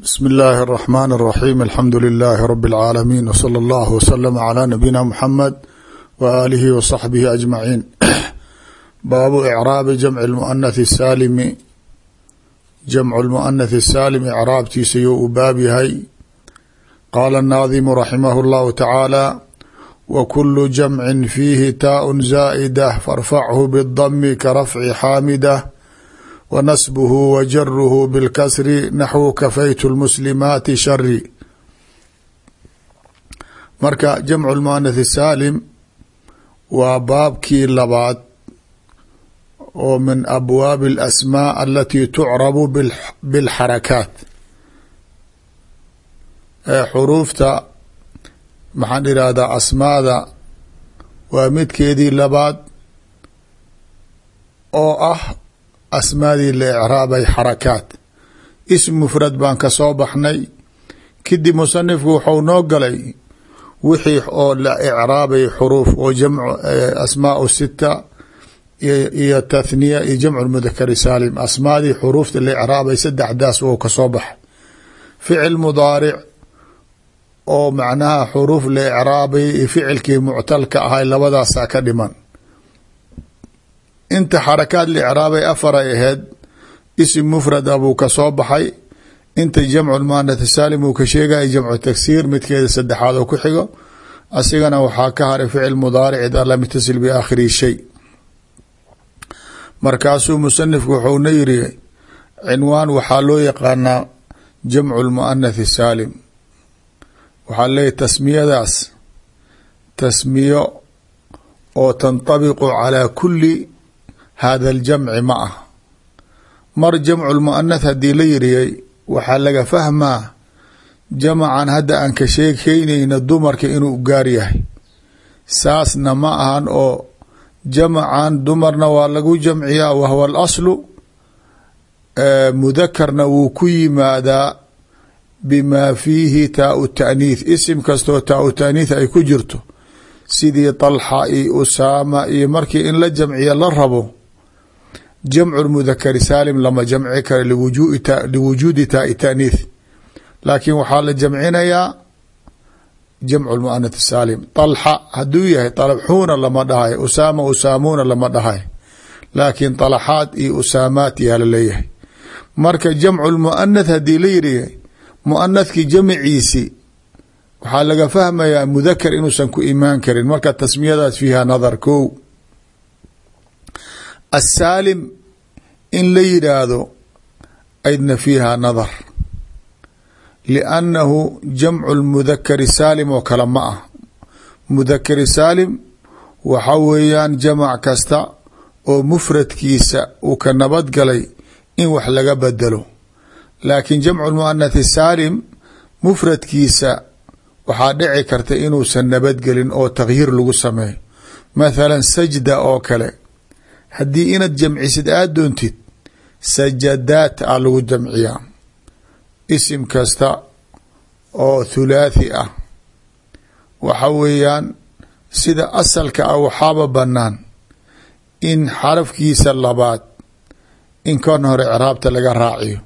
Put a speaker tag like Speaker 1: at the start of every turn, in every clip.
Speaker 1: bsm اllahi الرحmn الرaxيm alxamdu لilaahi rb اlcaalamiin wslى اllah wslm عlى nabiyina mxamed w alihi w صaxbihi aجmaciin baabu icraabi jamci muanathi saalimi jamcu lmuanathi saalim icraabtiisa yo uu baab yahay qaala الnaadimu raximah اllahu tacaala w kulu jamci fiihi taaء zaa'ida farfachu bالdmi karafci xaamida wnasbhu wjarhu bاlkasri naxwu kafaytu lmuslimaati shari marka jamcu lmuanath saalim waa baabkii labaad oo min abwaabi اlasmaa alati tucrabu bilxarakaat. Ee xuruufta maxaan irahdaa asmaada waa midkeedii labaad oo ah asmaadii la icraabay xarakaat. Ism mufrad baan ka soo baxnay. Kadib musanifku wuxuu noo galay wixii oo la icraabay xuruuf oo asmaau sita iyo tathniya iyo jamcu mudakari saalim. Asmaadii xuruufta la icraabay saddexdaas wou ka soo baxay. Ficil mudaaric oo macnaha xuruuf la icraabay iyo ficilkii muctalka ahay labadaasaa ka dhiman inta xarakaad licraabay afar ay aheyd isim mufrada buu ka soo baxay. Inta jamcu lmuanath saalim uu ka sheegaya jamcu tagsiir midkeeda saddexaad oo ku xigo. Asigana waxaa ka haray ficil mudaaric id lam ytasil biaakhiri shay. Markaasuu musanifku wuxuuna yiri cinwaan waxaa loo yaqaanaa jamcu lmuanathi saalim. Waxaa leeyahy tasmiyadaas tasmiyo oo tantabiqu calaa kuli hada aljamci ma ah mar jamcu lmuanath haddii la yiriyay waxaa laga fahmaa jamacan hadda aan ka sheekeynayna dumarka inuu gaar yahay saasna ma ahan oo jamacan dumarna waa lagu jamciyaa wahwa alaslu mudakarna wuu ku yimaadaa bimaa fiihi taau taaniith isim kastoo taau taaniith ay ku jirto sidii طalxa iyo usaama iyo markii in la jamciya la rabo jamcu mudakari salim lama jamci kara liwujuudi taai taaniih laakiin waxaa la jamcinayaa jamcu muanath saalim. Alxa haduu yahay alxuuna lama dhahay usaama usaamuuna lama dhahay. Lakin alxaad iyo usaamaat yaa la leeyahay marka jamcu muanath haddii la yiri muanathkii jamciisi waxaa laga fahmayaa mudakar inuusan ku imaan karin. Marka tasmiyadaas fiha nadar ko asaalim in la yidhaahdo aydna fiiha nadar liannahu jamcu lmudakari saalim oo kale ma ah mudakari saalim waxa weeyaan jamac kasta oo mufradkiisa uu ka nabadgalay in wax laga bedelo laakiin jamcu muanathi saalim mufradkiisa waxaa dhici karta inuusan nabadgelin oo takhyiir lagu sameeyo mathalan sajda oo kale haddii inaad jamcisid aada doontid sajadaat a lagu jamciyaa. Isim kasta oo thulaathi ah. Waxa weeyaan sida asalka ah waxaaba bannaan. In xarafkiisa labaad in kan hore ciraabta laga raaciyo.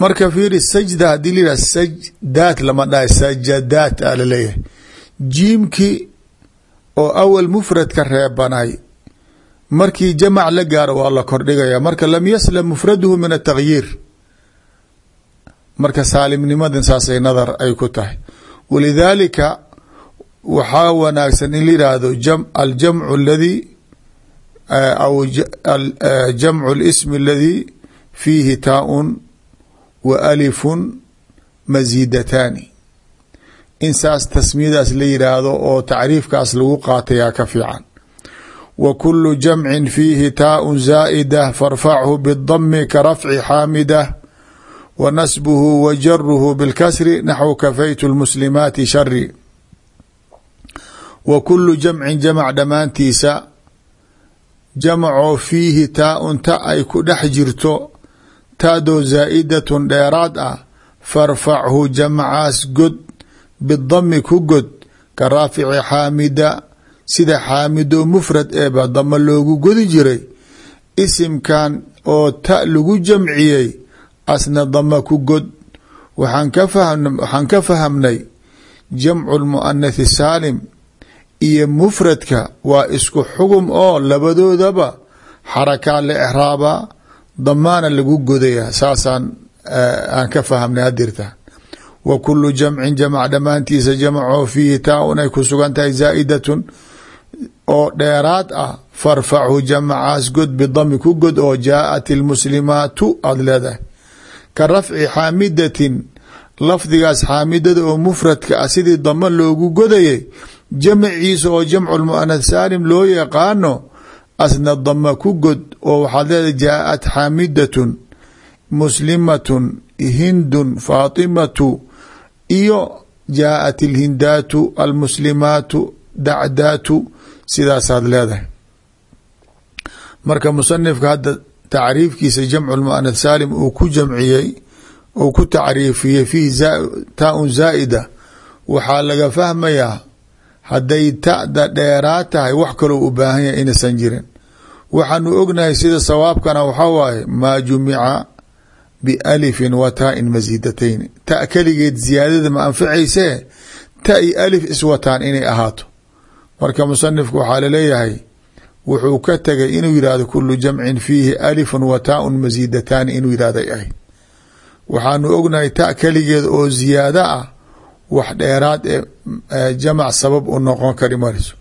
Speaker 1: Marka fiiri sajda haddii la yihah sajdaat lama dhahay sajadaat a la leeyahay jiimkii oo awal mufrad ka reebanay markii jamac la gaaro waa la kordhigaya. Marka lam yaslam mufraduhu min atakhyiir marka saalimnimadan saasay nadar ay ku tahay. Walidaalika waxaa wanaagsan in la yidhaahdo aljamcu aladi aw jamcu lismi aladi fiihi taa-un wa alifun masiidataani in saas tasmiyadaas la yidhaahdo oo tacriifkaas lagu qaatayaa ka fiican. Wa kulu jamcin fiihi taaun zaa'ida farfachu bidami ka rafci xaamida wa nasbuhu wa jaruhu bilkasri naxu kafaytu lmuslimaati shari wa kulu jamcin jamac dhammaantiisa jamcoo fiihi taa-un ta ay ku dhex jirto taadoo zaa'idatun dheeraad ah farfachu jamcaas god bidami ku god ka raafici xaamida sida xaamido mufrad eeba dama loogu godi jiray. Isimkan oo ta lagu jamciyey asna dama ku god. Waxaan ka fahamnay jamcu lmuanathi saalim iyo mufradka waa isku xugum oo labadoodaba xarakaa la exraabaa damaana lagu godaya saasaan aan ka fahamnay hadirta wa kulu jamcin jamc dhammaantiisa jamcoo fiihi taa-un ay ku sugan zaa'idatun oo dheeraad ah farfachu jamcaas god bidami ku god oo jaaءat ilmuslimaatu aada leedahay ka rafci xaamidatin lafdigaas xaamidada oo mufradka ah sidii dama loogu godayay jamciisa oo jamcu lmuanath saalim loo yaqaano asna dama ku god oo waxaad leedahay jaaءat xaamidatun muslimatun hindun faatimatu iyo jaaءat ilhindaatu almuslimaatu dacdaatu sidaasaad leedahay. Marka musanifka hadda tacriifkiisa jamcu lmuanath saalim uu ku jamciyey uu ku tacriifiyey fiihi taa-un zaa'ida waxaa laga fahmayaa hadday ta'da dheeraa tahay wax kaloo u baahan yahay inaysan jirin. Waxaanu ognahay sida sawaabkana waxaa waaye maa jumica bialifin wa taa-in masiidatayn ta keligeed ziyaadada ma anfacaysee ta i alif iswataan inay ahaato. Marka musanifku waxaa la leeyahay wuxuu ka tegay inuu yihahdo kulu jamcin fiihi alifun wa taa-un masiidataani inuu yihahday ahayd waxaanu ognahay ta keligeed oo ziyaado ah wax dheeraad ee jamac sabab u noqon kari mariso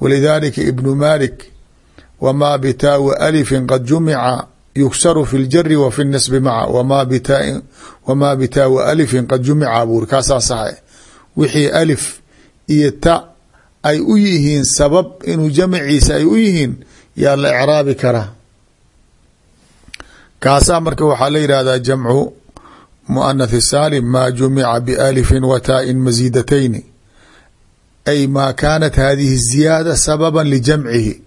Speaker 1: walidaalika ibnu malik wamaa bitaawi alifin qad jumica yugsaru fi ljari wa fi nasbi maca wamaa bitaawi alifin qad jumica buuri kaasaa saxe wixii alif iyo ta ay u yihiin sabab inuu jamciisa ay u yihiin yaa la ecraabi karaa kaasaa marka waxaa la yidhahdaa jamcu muanath saalim maa jumica bialifin wa taa-in masiidatayni ay maa kaanat hadihi ziyaada sababan lijamcihi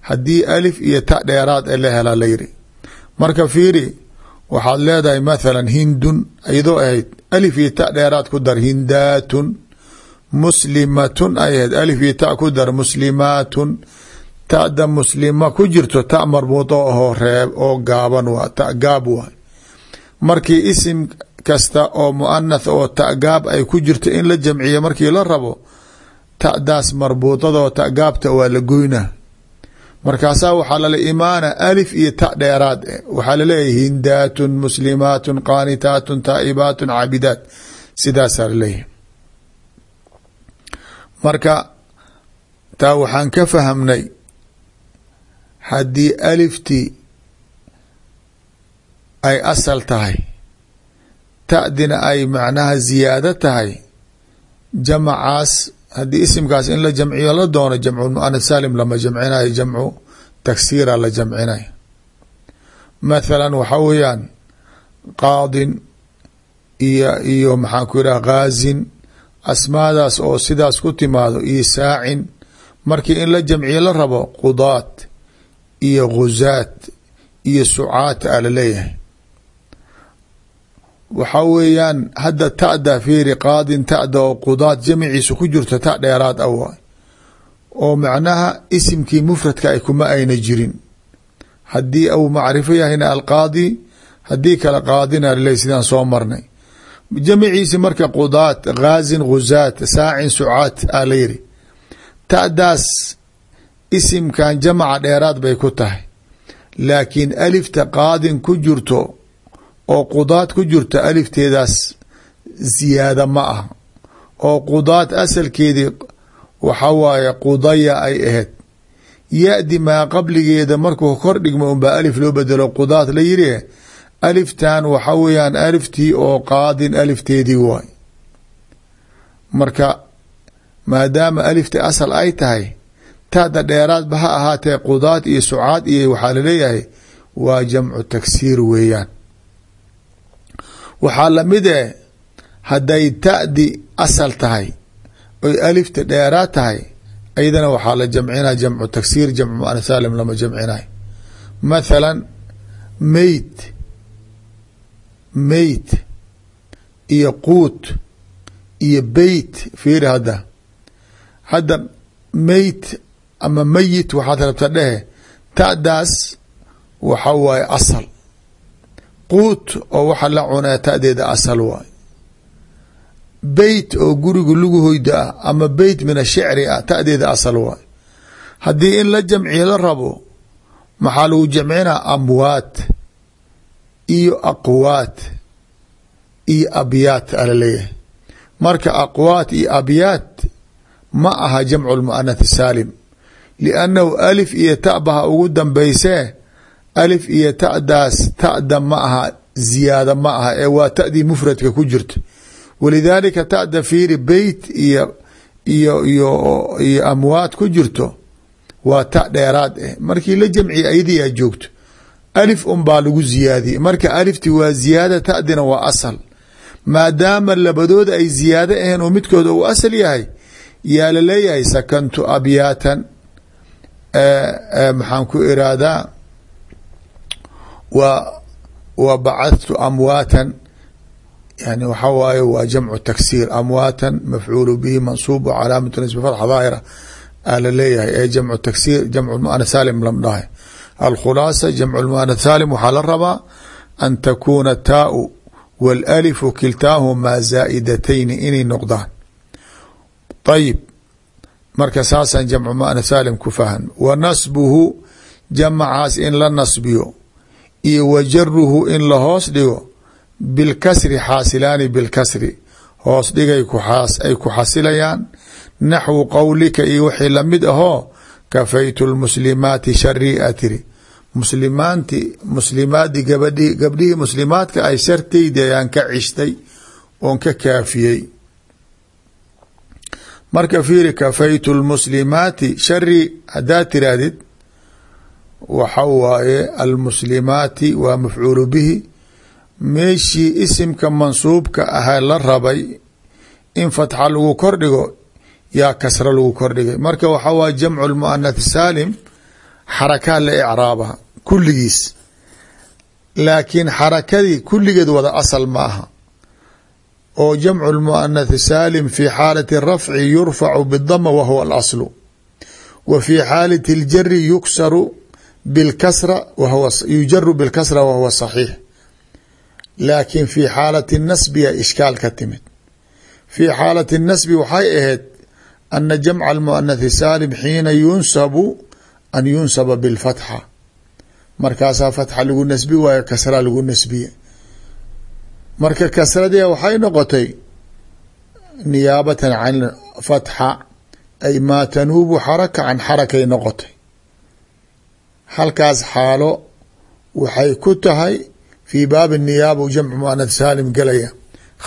Speaker 1: haddii alif iyo ta dheeraad e la helaa la yiri marka fiiri waxaad leedahay mathala hindun iyadoo ahayd alif iyo ta dheeraad ku dar hindaatun muslimatun ay ahayd alif iyo ta ku dar muslimaatun. Ta'da muslima ku jirto ta marbuudo ahoo reeb oo gaaban waa ta gaab waay markii isim kasta oo muanath oo ta gaab ay ku jirto in la jamciyo markii la rabo ta'daas marbuudada oo ta gaabta waa la goynaa markaasaa waxaa lala imaana alif iyo ta dheeraad waxaa la leeyahay hindaatun muslimaatun qaanitaatun taa'ibaatun caabidaat. Sidaasaa la leeyahay marka taa waxaan ka fahamnay haddii aliftii ay asal tahay ta'dina ay macnaha ziyaado tahay jamacaas haddii isimkaas in la jamciyo la doono jamcu muanath saalim lama jamcinayo jamcu taksiira la jamcinayo mathalan waxaa weeyaan qaadin iyo iyo maxaan ku yidhaha ghaazin asmaadaas oo sidaas ku timaado iyo saacin markii in la jamciyo la rabo qudaat iyo ghuzaat iyo sucaat a la leeyahay waxaa weeyaan hadda ta'da fiiri qaadin ta'da oo qudaat jamciisa ku jirto ta dheeraad a waay. Oo macnaha isimkii mufradka ay kuma ayna jirin. Haddii uu macrifo yahayna alqaadi haddii kale qaadina laleeyahy sidaan soo marnay. Jamciisi marka qudaat ghaazin ghuzaat saacin sucaat a la yiri ta'daas isimkan jamaca dheeraad bay ku tahay. Laakiin alifta qaadin ku jirto oo qudaad ku jirto alifteedaas ziyaada ma ah oo qudaad asalkeedii waxa waaye qudaya ay ahayd. ya-di maa qabligeeda markuu kor dhigmo unbaa alif loo bedelo qudaad la yiri aliftan waxa weeyaan aliftii oo qaadin alifteedii waay. marka maadaama alifta asal ay tahay taada dheeraadba ha ahaatee qudaad iyo sucaad iyo waxaa la leeyahay waa jamcu tagsiir weeyaan waxaa la mid eh hadday ta'di asal tahay oy alifta dheeraad tahay ayadana waxaa la jamcinaya jamcu tagsiir jamcu muana saalim lama jamcinayo. Mathalan meyt meyt iyo quut iyo beyt fiiri hadda. Hadda meyt ama meyit waxaad rabta dhehe ta'daas waxa waaye asal quut oo waxa la cunaa ta'deeda asal waay. Beyt oo guriga lagu hoyda ah ama beyt min ashicri ah ta'deeda asal waay. Haddii in la jamciyo la rabo maxaa lagu jamcinaa amwaat iyo aqwaat iyo abyaat ala leeyahay. Marka aqwaat iyo abyaat ma aha jamcu lmuanath saalim liannahu alif iyo ta baha ugu dambeysee alif iyo ta'daas ta'da ma aha ziyaada ma aha ee waa ta'dii mufradka ku jirto walidaalika ta'da fiiri beyt iyo iyo iyo iyo amwaat ku jirto waa ta dheeraad ah markii la jamciya ayadii aa joogto. Alif un baa lagu ziyaadiyey. Marka alifti waa ziyaada ta'dina waa asal. Maadaama labadooda ay ziyaado aheen oo midkooda uu asal yahay yaa la leeyahay sakantu abyaatan maxaan ku iraadaa wa bacadtu amwaatan yani waxa waaye waa jamcu taksiir. Amwaatan mafcuulu bihi mansuub calaamatu nasbi fatxa daahira a la leeyahay ee jamcu taksiir jamcu muana saalim lam dhahay. Alkhulaasa jamcu muana saalim waxaa la rabaa an takuuna taau wاlalifu kiltaahumaa zaa'idatayni inay noqdaan. Ayib marka saasaan jamcu muana saalim ku fahan. Wa nasbuhu jamacaas in la nasbiyo iyo wa jaruhu in la hoos dhigo bilkasri xaasilaani bilkasri. Hoos dhigay ay ku xasilayaan. Naxwu qowlika iyo wixii la mid ahoo kafaytu lmuslimaati sharii a tiri. Muslimaanti muslimaadi gabadhi gabdhihii muslimaadka ay shartaydi ka cishtay oon ka kaafiyey. Marka fiiri kafaytu lmuslimaati shari haddaad tiraahdid waxa waaye almuslimaati waa mafcuulu bihi. Meeshii isimka mansuubka ahaa la rabay in fatxa lagu kordhigo yaa kasra lagu kordhigay marka waxa waye jamcu lmuanath saalim xarakaa la icraaba kulligiis. Laakiin xarakadii kulligeed wada asal ma aha. Oo jamcu lmuanath saalim fi xaalati rafci yurfacu bidama wa huwa alaslu. Wa fi xaalati اljari yuksaru bilkasra yujaru bilkasra wa huwa saxiix laakiin fi xaalati nasbiya ishkaal ka timid fi xaalati nasbi waxay ahayd ana jamca almuanathi saalim xiina yunsabu an yunsaba bilfatxa markaasaa fatxa lagu nasbi waayo kasra lagu nasbiye marka kasradii waxay noqotay niyaabatan can fatxa ay maa tanuubu xaraka can xarakay noqotay halkaas xaalo waxay ku tahay fii baabi niyaaba jamcu muanath saalim galaya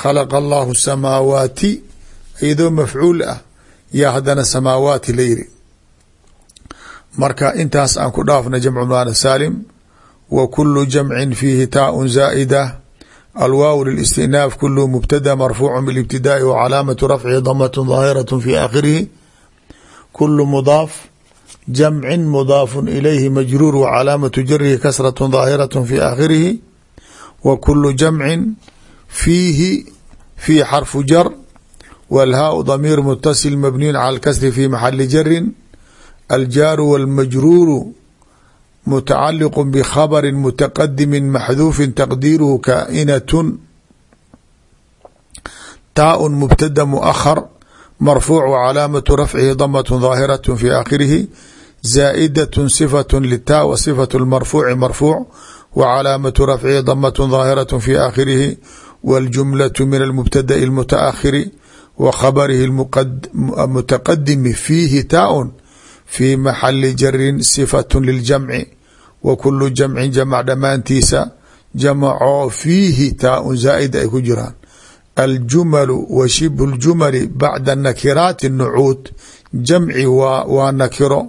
Speaker 1: khalaqa allahu samaawaati iyadoo mafcuul ah yaa haddana samaawaati la yiri. Marka intaas aan ku dhaafna jamcu muanath saalim wa kulu jamcin fiihi taaun zaa'ida. Alwaaw lilistinaaf kulu mubtada marfuucu bilibtidaai wa calaamatu rafcihi damat daahiraة fi aakhirihi. Kulu mudaaf jamcin mudaafun ilayhi majruur wa calaamatu jarihi kasratu daahiratu fi aakhirihi wa kulu jamcin fiihi fii xarfu jar walhaau damiir mutasil mabniyun cala alkasri fi maxali jarin aljaaru walmajruuru mutacaliqu bkhabri mutaqadimi maxduufi taqdiiruhu kaainatun taaun mubtada muahar marfuuc wa calaamatu rafcihi damat daahiraة fi aakhirihi zaa'idatun sifatun litaa wa sifatu lmarfuuci marfuuc wa calaamatu rafcihi damatun daahiratu fi aakhirihi waljumlatu min almubtada'i almutaakhiri wa khabarihi mutaqadimi fiihi taa-un fii maxali jarin sifatun liljamci wa kulu jamcin jamac dhammaantiisa jamacoo fiihi taa-un zaa'id ay ku jiraan aljumalu wa shibhu ljumali bacda nakiraati nucuud jamci waa nakiro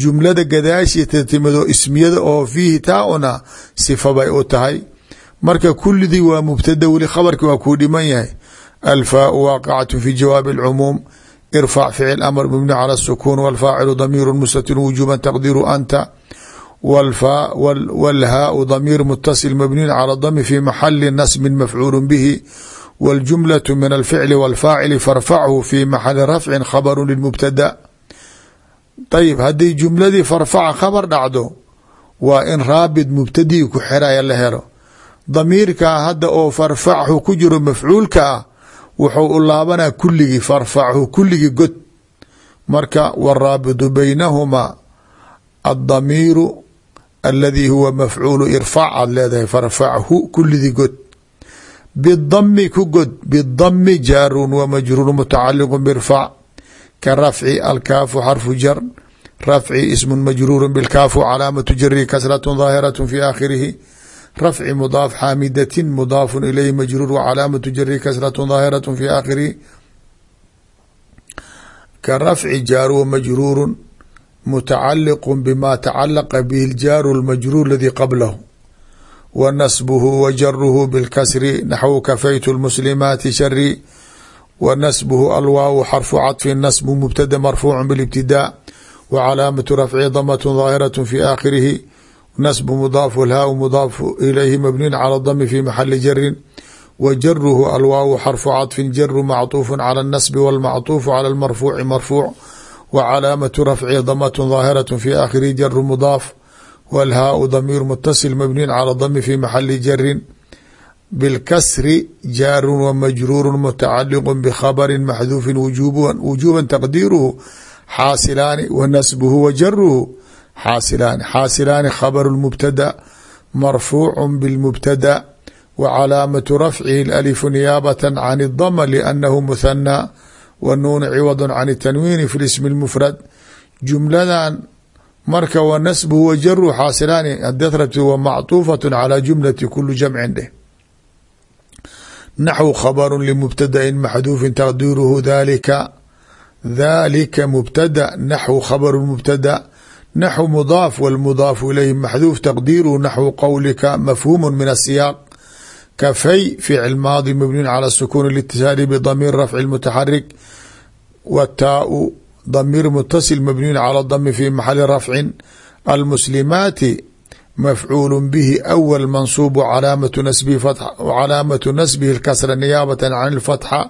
Speaker 1: jumlada gadaashii tartimado ismiyada oo fiihi taa-una sifabay u tahay marka kulidii waa mubtada weli khabarki waa kuu dhiman yahay alfaau waaqacatu fi jawaabi alcumuum irfac ficil amr mibni cala sukuun walfaacilu damiiru mustatir wujuuban taqdiru anta wlhaau damiir mutasil mabniyu cala dami fi maxali nasbin mafcuulu bihi waljumlatu min alficli walfaacili farfachu fi maxali rafcin khabaru lilmubtada ayib haddii jumladii farfaca khabar dhacdo waa in raabit mubtadii ku xiraya la helo. Damiirkaa hadda oo farfachu ku jiro mafcuulka ah wuxuu u laabanaa kulligii farfachu kulligii god. Marka waraabitu baynahumaa addamiiru aladi huwa mafcuulu irfac aad leedahay farfachu kulligii god. Bidami ku ka rafci alkaafu xarfu jar rafci ismun majruuru bilkaafu calaamatu jarihi kasratu daahiratu fi aakhirihi rafci mudaaf xaamidatin mudaafun ilayhi majruur wcalaamatu jarihi kasratu daahiratu fi aakhirihi. Ka rafci jaaruwa majruuru mutacaliqu bima tacalaqa bihi ljaaru lmajruur ladii qablahu wa nasbuhu wa jaruhu bilkasri naxwu kafaytu lmuslimaati shari wa nasbuhu alwaawu xarfu caطfi nasbu mubtada marfuucu bilibtidaa wa calaamatu rafci damat daahiraة fi aakhirihi nasbu mudaafu lhaau mudaafu ilayhi mabniyun cala dami fi maxali jarin wa jaruhu alwaawu xarfu caطfin jaru macطuufu cala اnasbi wاlmacطuufu cala اlmarfuuci marfuuc wa calaamatu rafci damat daahiraة fi aakhirihi jaru mudaaf wاlhaau damiir mutasil mabniyun cala dami fi maxali jarin bilkasri jaarun wa majruuru mutacaliqu bkhabari maxduufin wujuba taqdiiruhu xaasilaani wa nasbuhu wa jaruhu xaasilaani xaasilaani khabaru mubtada marfuucu bilmubtada wa calaamatu rafcihi alifu niyaabata can اdama liannahu muhanaa wa nuunu ciwadu can tanwiini fi lismi اlmufrad jumladan marka wa nasbuhu wa jaruhu xaasilaani hadaad rabti wa macطuufaة calى jumlati kuli jamcin dheh naxwu khabru limubtadain maxduufin taqdiiruhu dalika dalika mubtada naxwu khabru mubtada naxw mudaaf wاlmudaafu ilayhi maxduuf taqdiiruhu naxwu qowlika mafhuumu min asiyaaq kafay ficil maadi mabniyun cala sukuun litisaali bdamiir rafci mutaxarik wataau damiir mutasil mabniyun cala dami fi maxali rafcin almuslimaati mafcuul bihi awl mansuub calaamatu nasbihi اkasra niyaabata can اlfatxa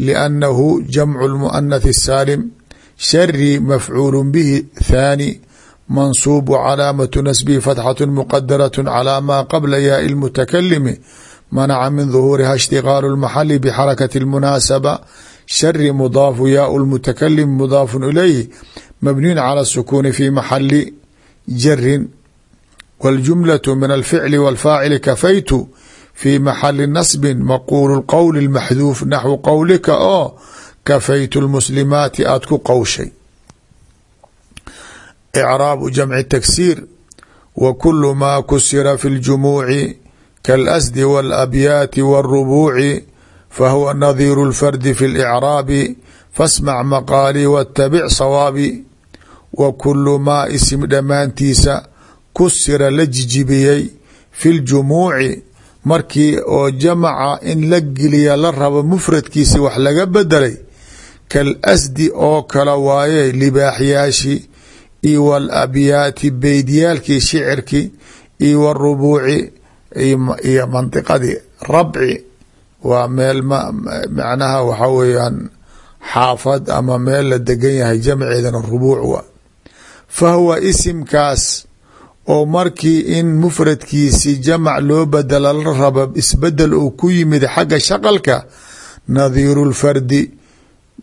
Speaker 1: liannahu jamcu lmuanath الsaalim shari mafcuul bihi thaani mansuub calaamatu nasbihi fatxaة muqadaraة calى ma qabla yaai اlmutakalimi manaca min ظuhuuriha اshtigaalu اlmaxali bxarakati اlmunaasaba shari mudaafu yaau اlmutakalim mudaafu ilayhi mabniyun calى الsukuuni fi maxali jarin wاljumlaة min alficli wاlfaacili kafaytu fi maxali nasbi maquulu qowl اmaxduuf naxwu qowlika oo kafaytu lmuslimaati aada ku qowshay icraabu jamci taksiir wa kulu maa kusira fi اljumuuci kaalasdi wاlabyaati wاlrubuuci fahuwa nadiiru اlfardi fi اlicraabi fasmac maqaalii wاtabic sawaabi wa kulu maa isim dhammaantiisa kusira la jijibiyey fi ljumuuci markii oo jamaca in la geliya la rabo mufradkiisi wax laga bedelay kal asdi oo kala waaye libaaxyaashi iyo wal abyaati beydyaalkii shicirkii iyo warubuuci iyo mandiqadii rabci. Waa meel macnaha waxa weeyaan xaafad ama meel la degan yahay jamceedana rubuuc waa. Fa huwa isimkaas oo markii in mufradkiisi jamac loo bedela la raba isbeddel uu ku yimid xagga shaqalka nadiiru lfardi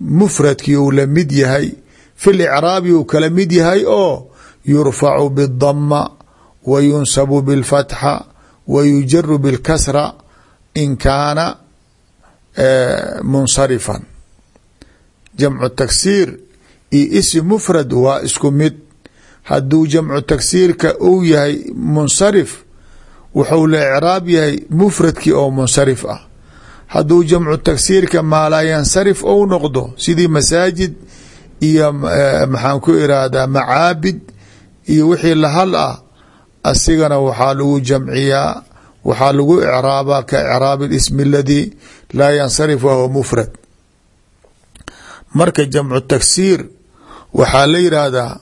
Speaker 1: mufradkii uu la mid yahay fi licraabi uu kala mid yahay oo yurfacu bidama wa yunsabu bilfatxa wa yujaru bilkasra in kaana munsarifan. Jamcu taksiir iyo isim mufrad waa isku mid hadduu jamcu taksiirka uu yahay munsarif wuxuu la icraab yahay mufradkii oo munsarif ah. Hadduu jamcu taksiirka maalaa yansarif ou noqdo sidii masaajid iyo maxaan ku irahdaa macaabid iyo wixii lahal ah asigana waxaa lagu jamciyaa waxaa lagu icraabaa ka icraab اlismi aladii laa yansarif wahuwa mufrad. Marka jamcu taksiir waxaa la yidhaahdaa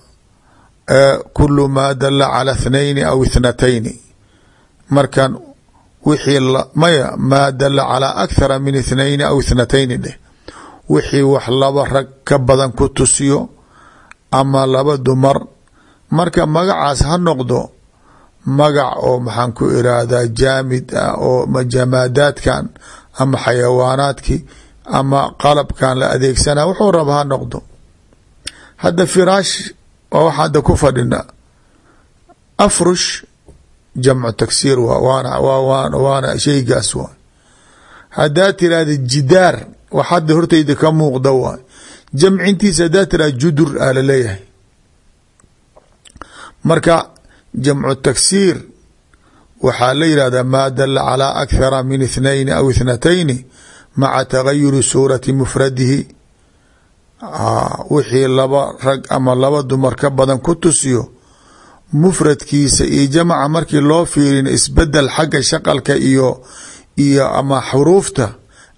Speaker 1: kulu maa dala calى اthnayni aw ithnatayni markan wixii maya maa dala calى akhara min ithnayni aw ithnatayni dheh wixii wax laba rag ka badan ku tusiyo ama laba dumar marka magacaas ha noqdo magac oo maxaan ku iraahdaa jaamid ah oo jamaadaadkan ama xayawaanaadkii ama qalabkan la adeegsana wuxuu raba ha noqdo hadda firaash waa wax hadda ku fadhina. Afrush jamcu taksiir waa waana waa waana shaygaas waay haddaad tirahda jidaar wax hadda horteyda ka muuqda waay jamcintiisa haddaad tirahda judur aa la leeyahay marka jamcu taksiir waxaa la yihahdaa maa dala calaa akhara min ithnayni aw ithnatayni maca tagayuri suurati mufradihi wixii laba rag ama laba dumar ka badan ku tusiyo mufradkiisa iyo jamaca markii loo fiirin isbeddel xagga shaqalka iyo iyo ama xuruufta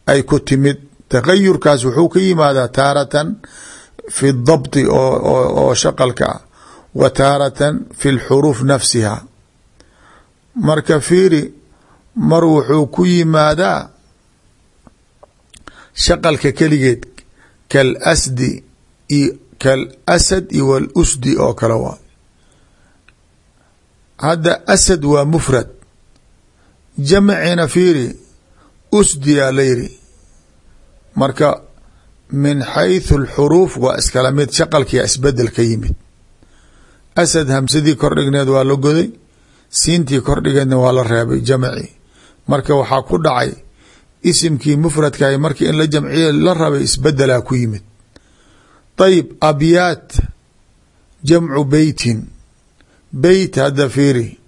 Speaker 1: ay ku timid. Tagayurkaas wuxuu ka yimaadaa taaratan fi dabti oo shaqalka ah wa taaratan fi lxuruuf nafsiha. Marka fiiri mar wuxuu ku yimaadaa shaqalka keligeed kal asdi kal asad iyo walusdi oo kale waa hadda asad waa mufrad jamcina fiiri usdiyaa la yiri marka min xayثu اlxuruuf waa iskala mid shaqalkia isbeddel ka yimid asad hamsadii kordhigneed waa la goday siintii kordhigeedna waa la reebay jamci marka waxaa ku dhacay isimkii mufradkahay markii in la jamciye la rabay isbedelaa ku yimid. Ayib abyaat jamcu beytin. Beyt hadda fiiri.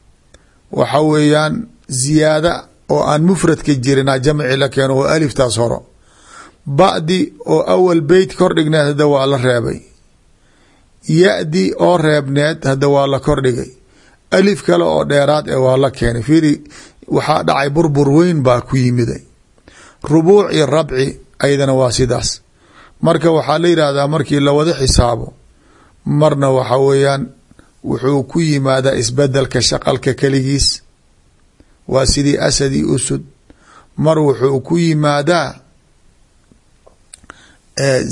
Speaker 1: Waxa weeyaan ziyaada oo aan mufradka jirina jamci la keeno oo aliftaas horo. Ba'di oo awal beyt kordhigneed hadda waa la reebay. Ya-di oo reebneed hadda waa la kordhigay alif kale oo dheeraad ee waa la keenay. Fiiri waxaa dhacay burbur weyn baa ku yimiday rubuuc iyo rabci ayadana waa sidaas. Marka waxaa la yidhaahdaa markii lawada xisaabo marna waxa weeyaan wuxuu ku yimaadaa isbeddelka shaqalka keligiis. Waa sidii asad iyo usud mar wuxuu ku yimaadaa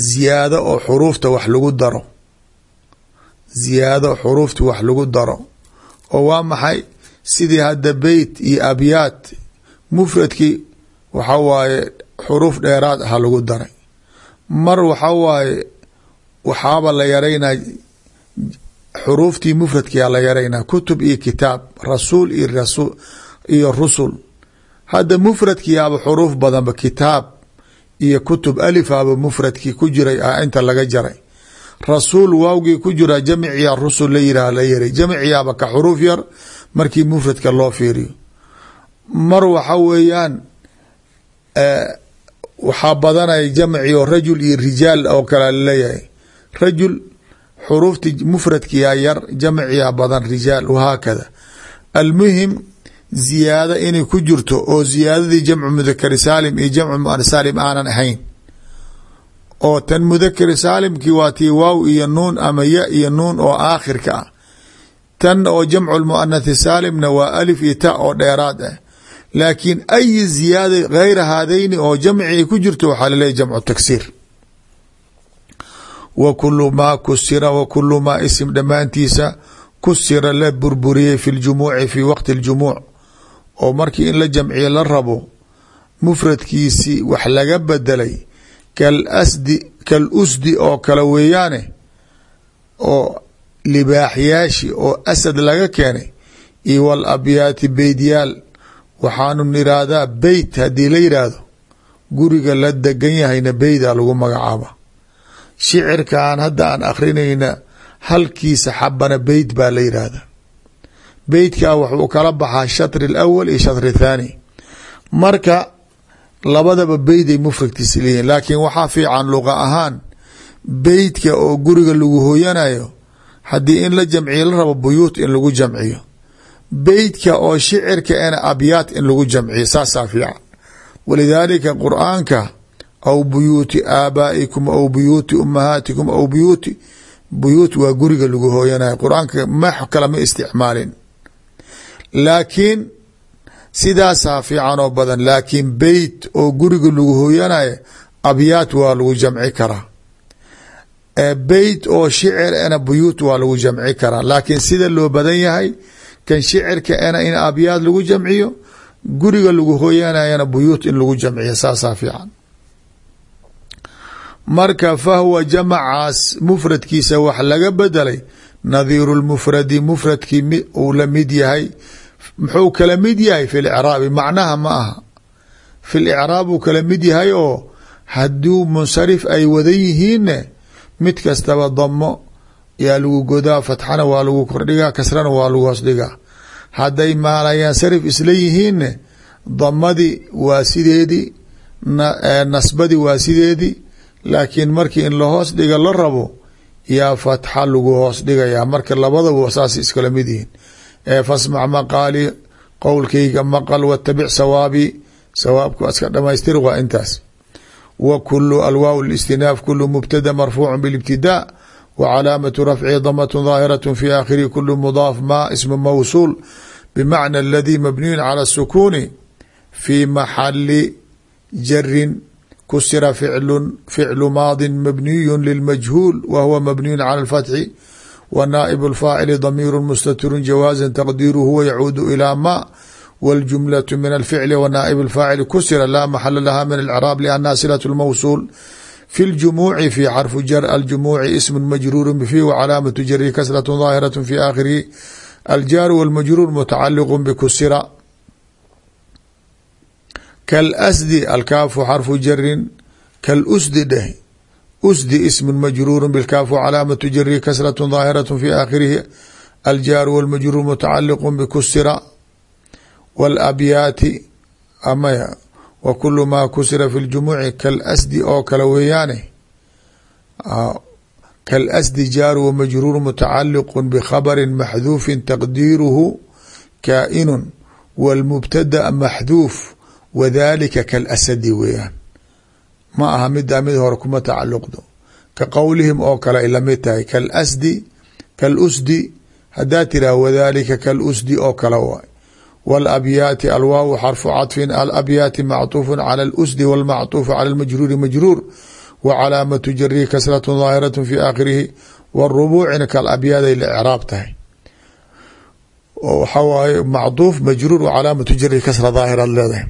Speaker 1: ziyaado oo xuruufta wax lagu daro. Ziyaado xuruufta wax lagu daro. Oo waa maxay? Sidii hadda beyt iyo abyaad mufradkii waxa waaye xuruuf dheeraad aha lagu daray. Mar waxa waaye waxaaba la yaraynaa xuruuftii mufradkia la yaraynaa kutub iyo kitaab rasuul iyo rasul iyo rusul. Hadda mufradkiyaaba xuruuf badanba kitaab iyo kutub alifaaba mufradkii ku jiray ah inta laga jaray. Rasuul waawgii ku jira jamciya rusul la yirah la yaray. Jamciyaaba ka xuruuf yar markii mufradka loo fiiriyo. Mar waxa weeyaan waxaa badanaya jamci oo rajul iyo rijaal oo kale la leeyahay rajul xuruufti mufradkiyaa yar jamciyaa badan rijaal wahaakada. Almuhim ziyaada inay ku jirto oo ziyaadadii jamcu mudakari saalim iyo jamcu muana saalim aanan ahayn. Oo tan mudakari saalimkii waa tii waaw iyo nuun ama ya iyo nuun oo aakhirka ah. Tan oo jamcu lmuanathi saalimna waa alif iyo ta oo dheeraad ah laakiin ayi ziyaada gayra haadayni oo jamci ay ku jirto waxaa laleeyahy jamcu taksiir. Wa kulu maa kusira wa kulu maa isim dhammaantiisa kusira la burburiyey fi ljumuuci fi waqti اljumuuc oo markii in la jamciye la rabo mufradkiisi wax laga bedelay kalasdi kal usdi oo kale weeyaane oo libaaxyaashi oo asad laga keenay iyo beydyaal waxaanu niraahdaa beyt haddii la yidhaahdo guriga la degan yahayna beyda lagu magacaaba. Shicirkan hadda aan akrinayna halkiisa xabana beyt baa la yidhaahda beytkaa wuxuu kala baxaa shatri alawal iyo shatri thaani. Marka labadaba beyday mufradkiisa leeyihiin laakiin waxaa fiican luqa ahaan beytka oo guriga lagu hooyanayo haddii in la jamciyo la rabo buyuut in lagu jamciyo beytka oo shicirka ena abyaat in lagu jamciyo saasaa fiican. Walidaalika qur'aanka aw buyuuti aabaa'ikum aw buyuuti ummahaatikum aw buyuuti buyuut waa guriga lagu hooyanayo. Qur'aanka max kale ma isticmaalin. Laakiin sidaasaa fiican oo badan laakiin beyt oo guriga lagu hooyanayo abyaat waa lagu jamci karaa. Beyt oo shicir ena buyuut waa lagu jamci karaa. Laakiin sida loo badan yahay kan shicirka ena in abyaad lagu jamciyo guriga lagu hooyanayana buyuut in lagu jamciyo saasaa marka fahwa jamacaas mufradkiisa wax laga bedelay nadiiru lmufradi mufradkii uu mid yahay muxuu kala mid yahay fi licraabi macnaha ma aha. Fi licraab kala mid yahay oo hadduu munsarif ay wadan yihiinne mid kastaba damo yaa lagu godaa fatxana waa lagu kordhigaa kasrana waa lagu hoos dhigaa hadday maalayansarif isla yihiinne damadii waa sideedii nasbadii waa sideedii laakiin markii in lahoos dhiga la rabo yaa fatxa lagu hoos dhigayaa. Marka labadaba saas iskala mid yihiin. Ee fasmac maqaali qowlkayga maqal watabic sawaabi sawaabku iska dhamaystir waa intaas. Wa kulu alwaaw listinaaf kulu mubtada marfuucu bilibtidaa wa calaamatu rafci damatun daahiraة fi aakhirihi kulu mudaaf ma ismu mawsuul bmacna aladii mabniyun cala الsukuuni fi maxali jarin kusira ficlu maadi mabniyu lilmajhuul wa huwa mabniyu cala اlfatxi wa naa'ib اlfaacili damiiru mustatiru jawaaza taqdiiru huwa yacuudu ilaa ma wاljumlaة min alficli wa naa'ib اlfaacili kusira laa maxala laha min alcraab liannaha silaة اlmawsuul fi اljumuuci fi xarfu jar aljumuuci ismu majruuru bfi wa calaamatu jari kasraة daahiraة fi aakhirihi aljaaru wاlmajruur mutacaliq bkusira kalasdi alkaafu xarfu jarin kalusdi dheh usdi ismu majruuru bilkaafu calaamatu jari kasraة daahiraة fi aakhirihi aljaaru wاlmajruur mutacaliq bkusira wاlabyaati amaya wa kulu maa kusira fi ljumuuci kalasdi oo kale weeyaane kalasdi jaaru wamajruur mutacaliq bkhabri maxduufi taqdiiruhu kaa'inu wاlmubtada maxduuf wadalika kalasadi weeyaan. Ma aha midaa mid hore kuma tacaluqdo ka qowlihim oo kale ay la mid tahay kalasdi kalusdi hadaa tiraa wadalika kalusdi oo kale waay wاlabyaati alwaaw xarfu caطfin alabyaati macطuufu calى اlusdi wاlmacطuufu calى اmajruuri majruur wa calaamatu jarihi kasraة daahiraة fi aakhirihi wاrubuucina kalabyaday la craab tahay waxaa waaye macطuuf majruur wa calaamatu jarihi kasra daahiraad leedahay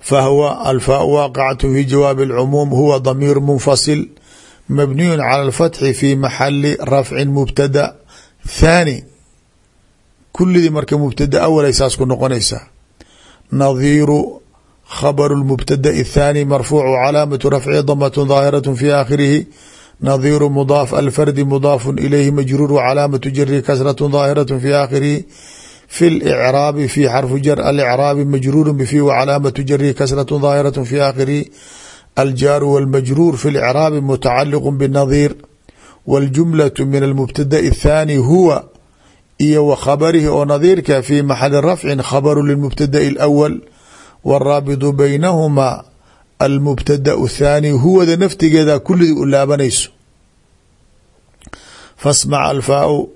Speaker 1: fahwa alfaa waaqacaة fi jawaabi اlcumuum huwa damiir munfasil mabniyu calى اlfatxi fi maxali rafci mubtada thaani kulidii marka mubtada awalay saas ku noqonaysaa nadiiru khabru mubtadaء الthaani marfuuc calaamatu rafci damat daahiraة fi aakhirihi nadiiru mudaaf alfardi mudaafu ilayhi majruur wcalaamatu jari kasraة daahiraة fi aakhirihi fi اlcraabi fi xarfu jar alcraabi majruuru bfi wcalaamatu jari kasraة daahiraة fi aakhirihi aljaaru wاlmajruur fi اlcraabi mutacaliq bnadiir wاljumlaة min almubtadaء الthaani huwa iyo w khabarihi oo nadiirka fi maxali rafcin khabaru lilmubtada'i اlأwal waraabidu baynahumaa almubtada'u thaani huwada naftigeeda kulligii u laabanayso. Fasmac alfaau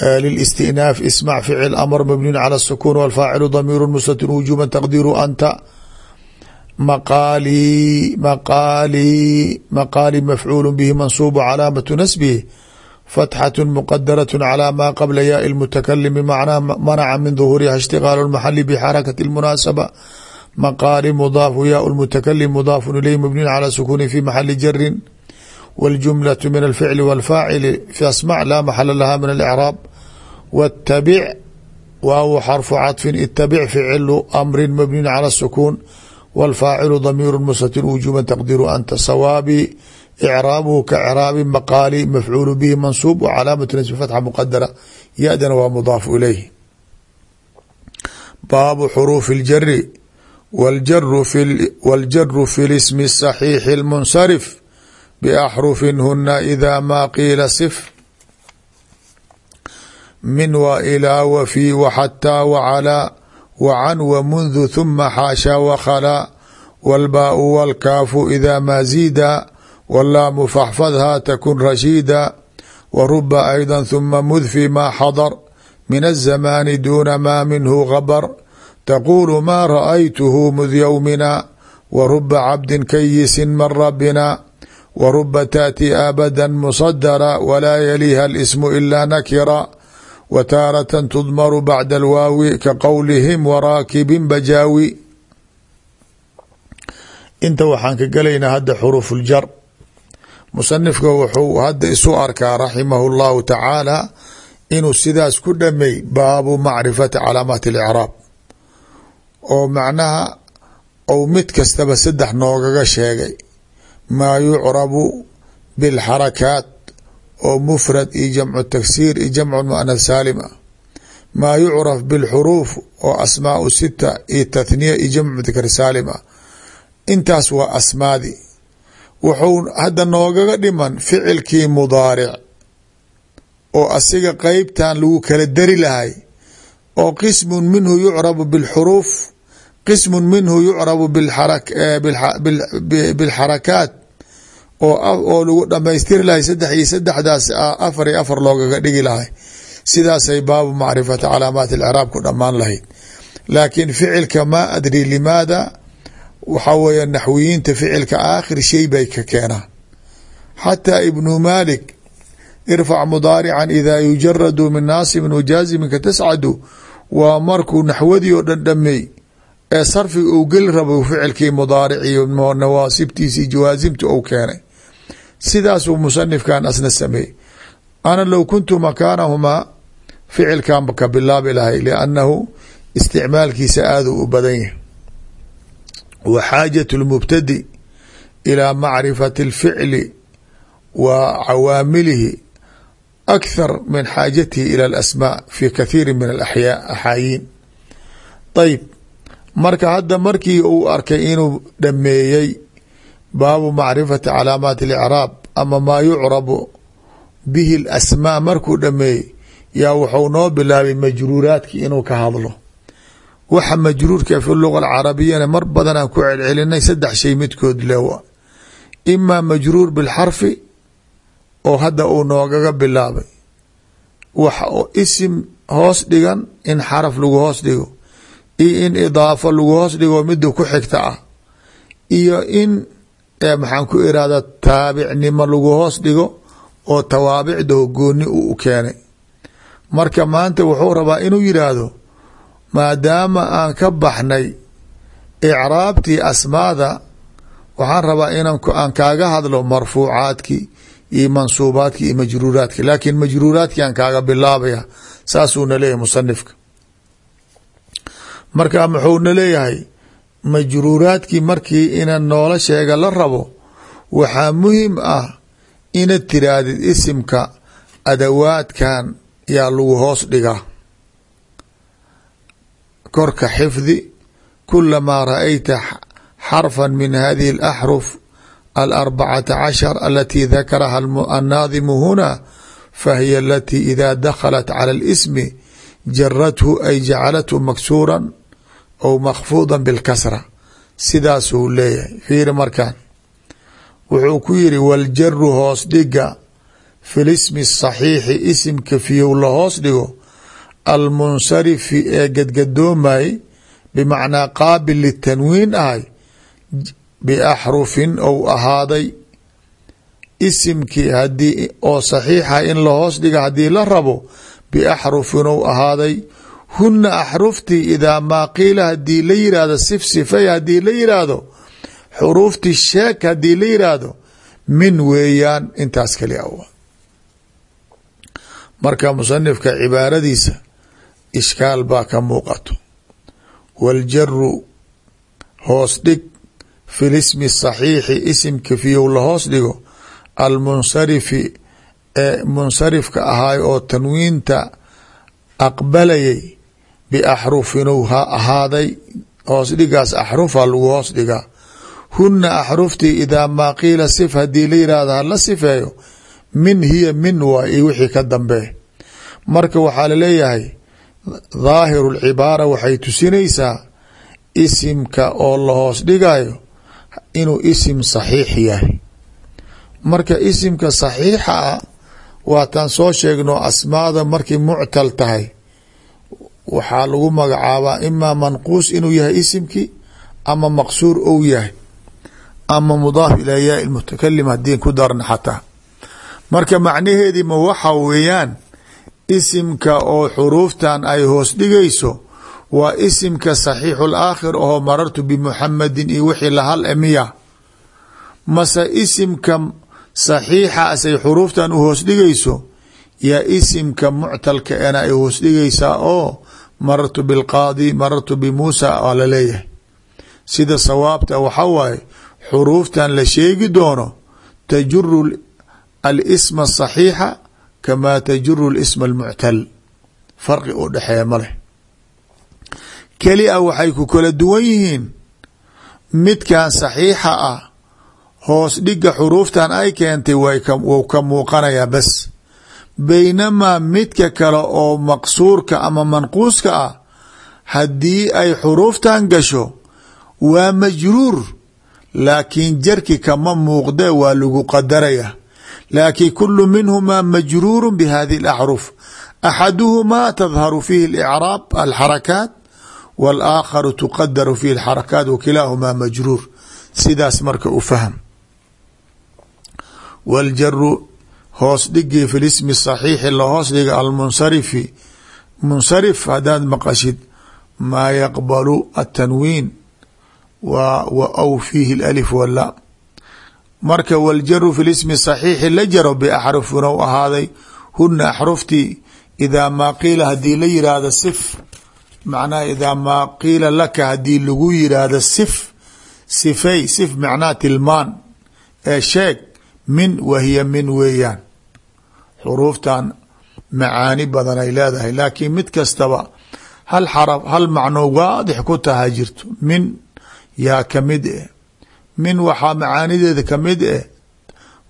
Speaker 1: eh, lilistinaaf ismac ficil amr mabniyun cala sukuun walfaacilu damiiru mustatir wujuuban taqdiiru anta. Maqaalii maqaalii maqaali mafcuulu bihi mansuubu calaamatu nasbihi فتxة مqdرة على ma qبla yاء المتklم mنca min ظhوuriha اشhتiغاaل المحل بxركة المناaسبة mqاali مضاaf yاء المتkلم مضاaf إليه مبني على سكون في محل جر والجملة من الفعل والفاعل فاسمع لا محل لها من الإعراب واتبع waaw xرف cطف اتبع فعل أمر مبني على السكون والفاacل ضمير مستتر وجوبا تقدير أنت صوابي إعrاabhu ka crاabi maqاali mafcuul bihi mansuub w calaamaة nasbi fatxa mqadara ya-dana waa mudاaf ilayh baabu xuruufi اljari wاljaru fi اlsmi الصaxiixi اlmunsarif baxrufi huna إida ma qiila sif min w ilaa w fii wxatىa wcalىa wcan wmundu ثuma xaasha wkhlaa wاlbaau wاlkaafu إida ma ziida wlaamu faxfadha takun rashiida wa ruba ayda huma mudfi maa xadar min azamaani duuna maa minhu gabar taquulu maa ra'aytuhu mud yowmina wa ruba cabdin kayisin min rabbina wa ruba taati abadan musadara walaa yaliha alismu ilaa nakira wa taaratan tudmaru bacda alwaawi ka qowlihim waraakibin bajaawi inta waxaan ka galaynaa hadda xuruuf uljar musanifka wuxuu hadda isu arkaa raximahu llahu tacaala inuu sidaas ku dhamey baabu macrifati calaamaati alicraab oo macnaha ou mid kastaba saddex noogaga sheegay. Maa yucrabu bilxarakaat oo mufrad iyo jamcu taksiir iyo jamcu muanah saalim ah. Maa yucraf bilxuruuf oo asmaau sita iyo tathniya iyo jamcu mudakar saalim ah. Intaas waa asmaadii wuxuu hadda noogaga dhiman ficilkii mudaaric oo asiga qeybtan lagu kala dari lahay oo qismun minhu yucrabu bilxuruuf qismun minhu yucrabu bilxarakaat oo lagu dhamaystiri lahay saddex iyo saddexdaas afar iyo afar loogaga dhigi lahay. Sidaasay baabu macrifati calaamaati alcraab ku dhammaan lahayd. Laakiin ficilka maa adri limaada waxaa weeye naxwiyiinta ficilka aakhir shay bay ka keenaan. Xataa ibnu maalik irfac mudaarican idaa yujaradu min naasibin wajaaziminka tascadu. Waa markuu naxwadii oo dhan dhameey ee sarfiga uu geli rabo ficilkii mudaaric iyo nawaasibtiisi jawaasimta uu keenay. Sidaasuu musanifkan asna sameeyey. Ana low kuntu makaanahumaa ficilkanba ka bilaabi lahay liannahu isticmaalkiisa aada u badan yahay wa xaajat lmubtadi ilaa macrifati اlficli wa cawaamilihi akhar min xaajatihi ila alasmaa fi kathiiri min alaxyaa axaayiin ayb marka hadda markii uu arkay inuu dhameeyey baabu macrifati calaamaati اlicraab ama maa yucrabu bihi اlasmaa markuu dhameeyey yaa wuxuu noo bilaabay majruuraadki inuu ka hadlo waxa majruurka fi luga alcarabiyana mar badan ku celcelinay saddex shay midkood lewa imaa majruur bilxarfi oo hadda uu noogaga bilaabay. Wax isim hoos dhigan in xaraf lagu hoos dhigo iyo in idaafo lagu hoos dhigo mida ku xigta ah iyo in maxaan ku irahda taabicnimo lagu hoos dhigo oo tawaabicdaho gooni uu keenay. Marka maanta wuxuu rabaa inuu yidhaahdo maadaama aan ka baxnay icraabtii asmaada waxaan rabaa inaan kaaga hadlo marfuucaadkii iyo mansuubaadki iyo majruuraadki laakiin majruuraadki aan kaaga bilaabaya saasuuna leeyahay musanifka. Marka muxuuna leeyahay majruuraadkii markii ina noola sheega la rabo waxaa muhiim ah inaad tiraahdid isimka adawaadkan yaa lagu hoos dhigaa korka xifdi kulamaa raأyta xarfa min hadihi اlaxruf alarbacata cashar alatii dakaraha annaadimu huna fahiya alatii ida dakhalat cala اlismi jarathu ay jacalathu maksuura aw makfuuda bilkasra sidaasuu leeyahay fiiri markaan wuxuu ku yiri waljaru hoos dhiga fi lismi saxiixi isimka fiyow la hoos dhigo almunsarifi ee gadgadoomayy bimacnaa qaabil litanwiin ahay biaxrufin ou ahaaday. Isimkii haddii oo saxiixa in la hoos dhiga haddii la rabo biaxrufin ou ahaaday. Huna axruftii idaa maa qiila haddii la yihahdo sif sifay haddii la yihahdo xuruuftii sheek haddii la yihahdo min weeyaan intaas kali awa marka musanifka cibaaradiisa ishkaal baa ka muuqato. Waljaru hoos dhig fi lismi saxiixi isimka fiyow la hoos dhigo almunsarifi ee munsarifka ahaay oo tanwiinta aqbalayay biaxrufinow ha ahaaday hoos dhigaas axrufa lagu hoos dhigaa. Huna axruftii idaa maa qiila sif haddii la yihahdo hala sifeeyo min hiya min waa iyo wixii ka dambeey marka waxaa la leeyahay dhaahiru lcibaara waxay tusinaysaa isimka oo la hoos dhigayo inuu isim saxiix yahay. Marka isimka saxiixa ah waataan soo sheegno asmaada markay muctal tahay. Waxaa lagu magacaabaa imaa manquus inuu yahay isimkii ama maqsuur ou yahay ama mudaaf ilaa yaa mutakalim hadiin ku darna xataa. Marka macnaheedii ma waxa weeyaan isimka oo xuruuftan ay hoos dhigayso waa isimka saxiixu laakhir oo marartu bimuxamadin iyo wixii lahal emiya. Mase isimka saxiixa asay xuruuftan u hoos dhigayso yaa isimka muctalka ena ay hoos dhigaysaa oo marartu bilqaadi marartu bimuusa aa la leeyahay. Sida sawaabta waxa waaye xuruuftan la sheegi doono tajuru alisma asaxiixa kamaa tajuru lisma almuctal farqi u dhexeeya ma leh. Keli a waxay ku kala duwan yihiin midkan saxiixa ah hoos dhiga xuruuftan ay keentay wuu ka muuqanayaa bas. Baynamaa midka kale oo maqsuurka ama manquuska ah haddii ay xuruuftan gasho waa majruur laakiin jarki kama muuqde waa lagu qadaraya laakiin kulu minhumaa majruuru bihadihi اlaxruf axaduhumaa tadharu fihi اlicraab alxarakaat wاlaakharu tuqadaru fihi اlxarakaat wakilaahumaa majruur sidaas marka u fahm wاljaru hoos dhigii fi lismi saxiixi lahoos dhiga almunsarifi munsarif haddaad maqashid maa yaqbalu atanwiin wa aw fiihi alif wala marka wاljaru fi lismi saxiixi la jaro baxrufuna u ahaaday huna axruftii idaa maa qiila haddii la yiraahdo sif macnaha idaa maa qiila laka haddii lagu yiraahdo sif sifay sif macnaha tilmaan ee sheeg min wahiya min weeyaan. Xuruuftan macaani badan ay leedahay laakiin mid kastaba hal xaraf hal macno waadix ku taha jirto min yaa ka mid eh min waxaa macaanideeda ka mid eh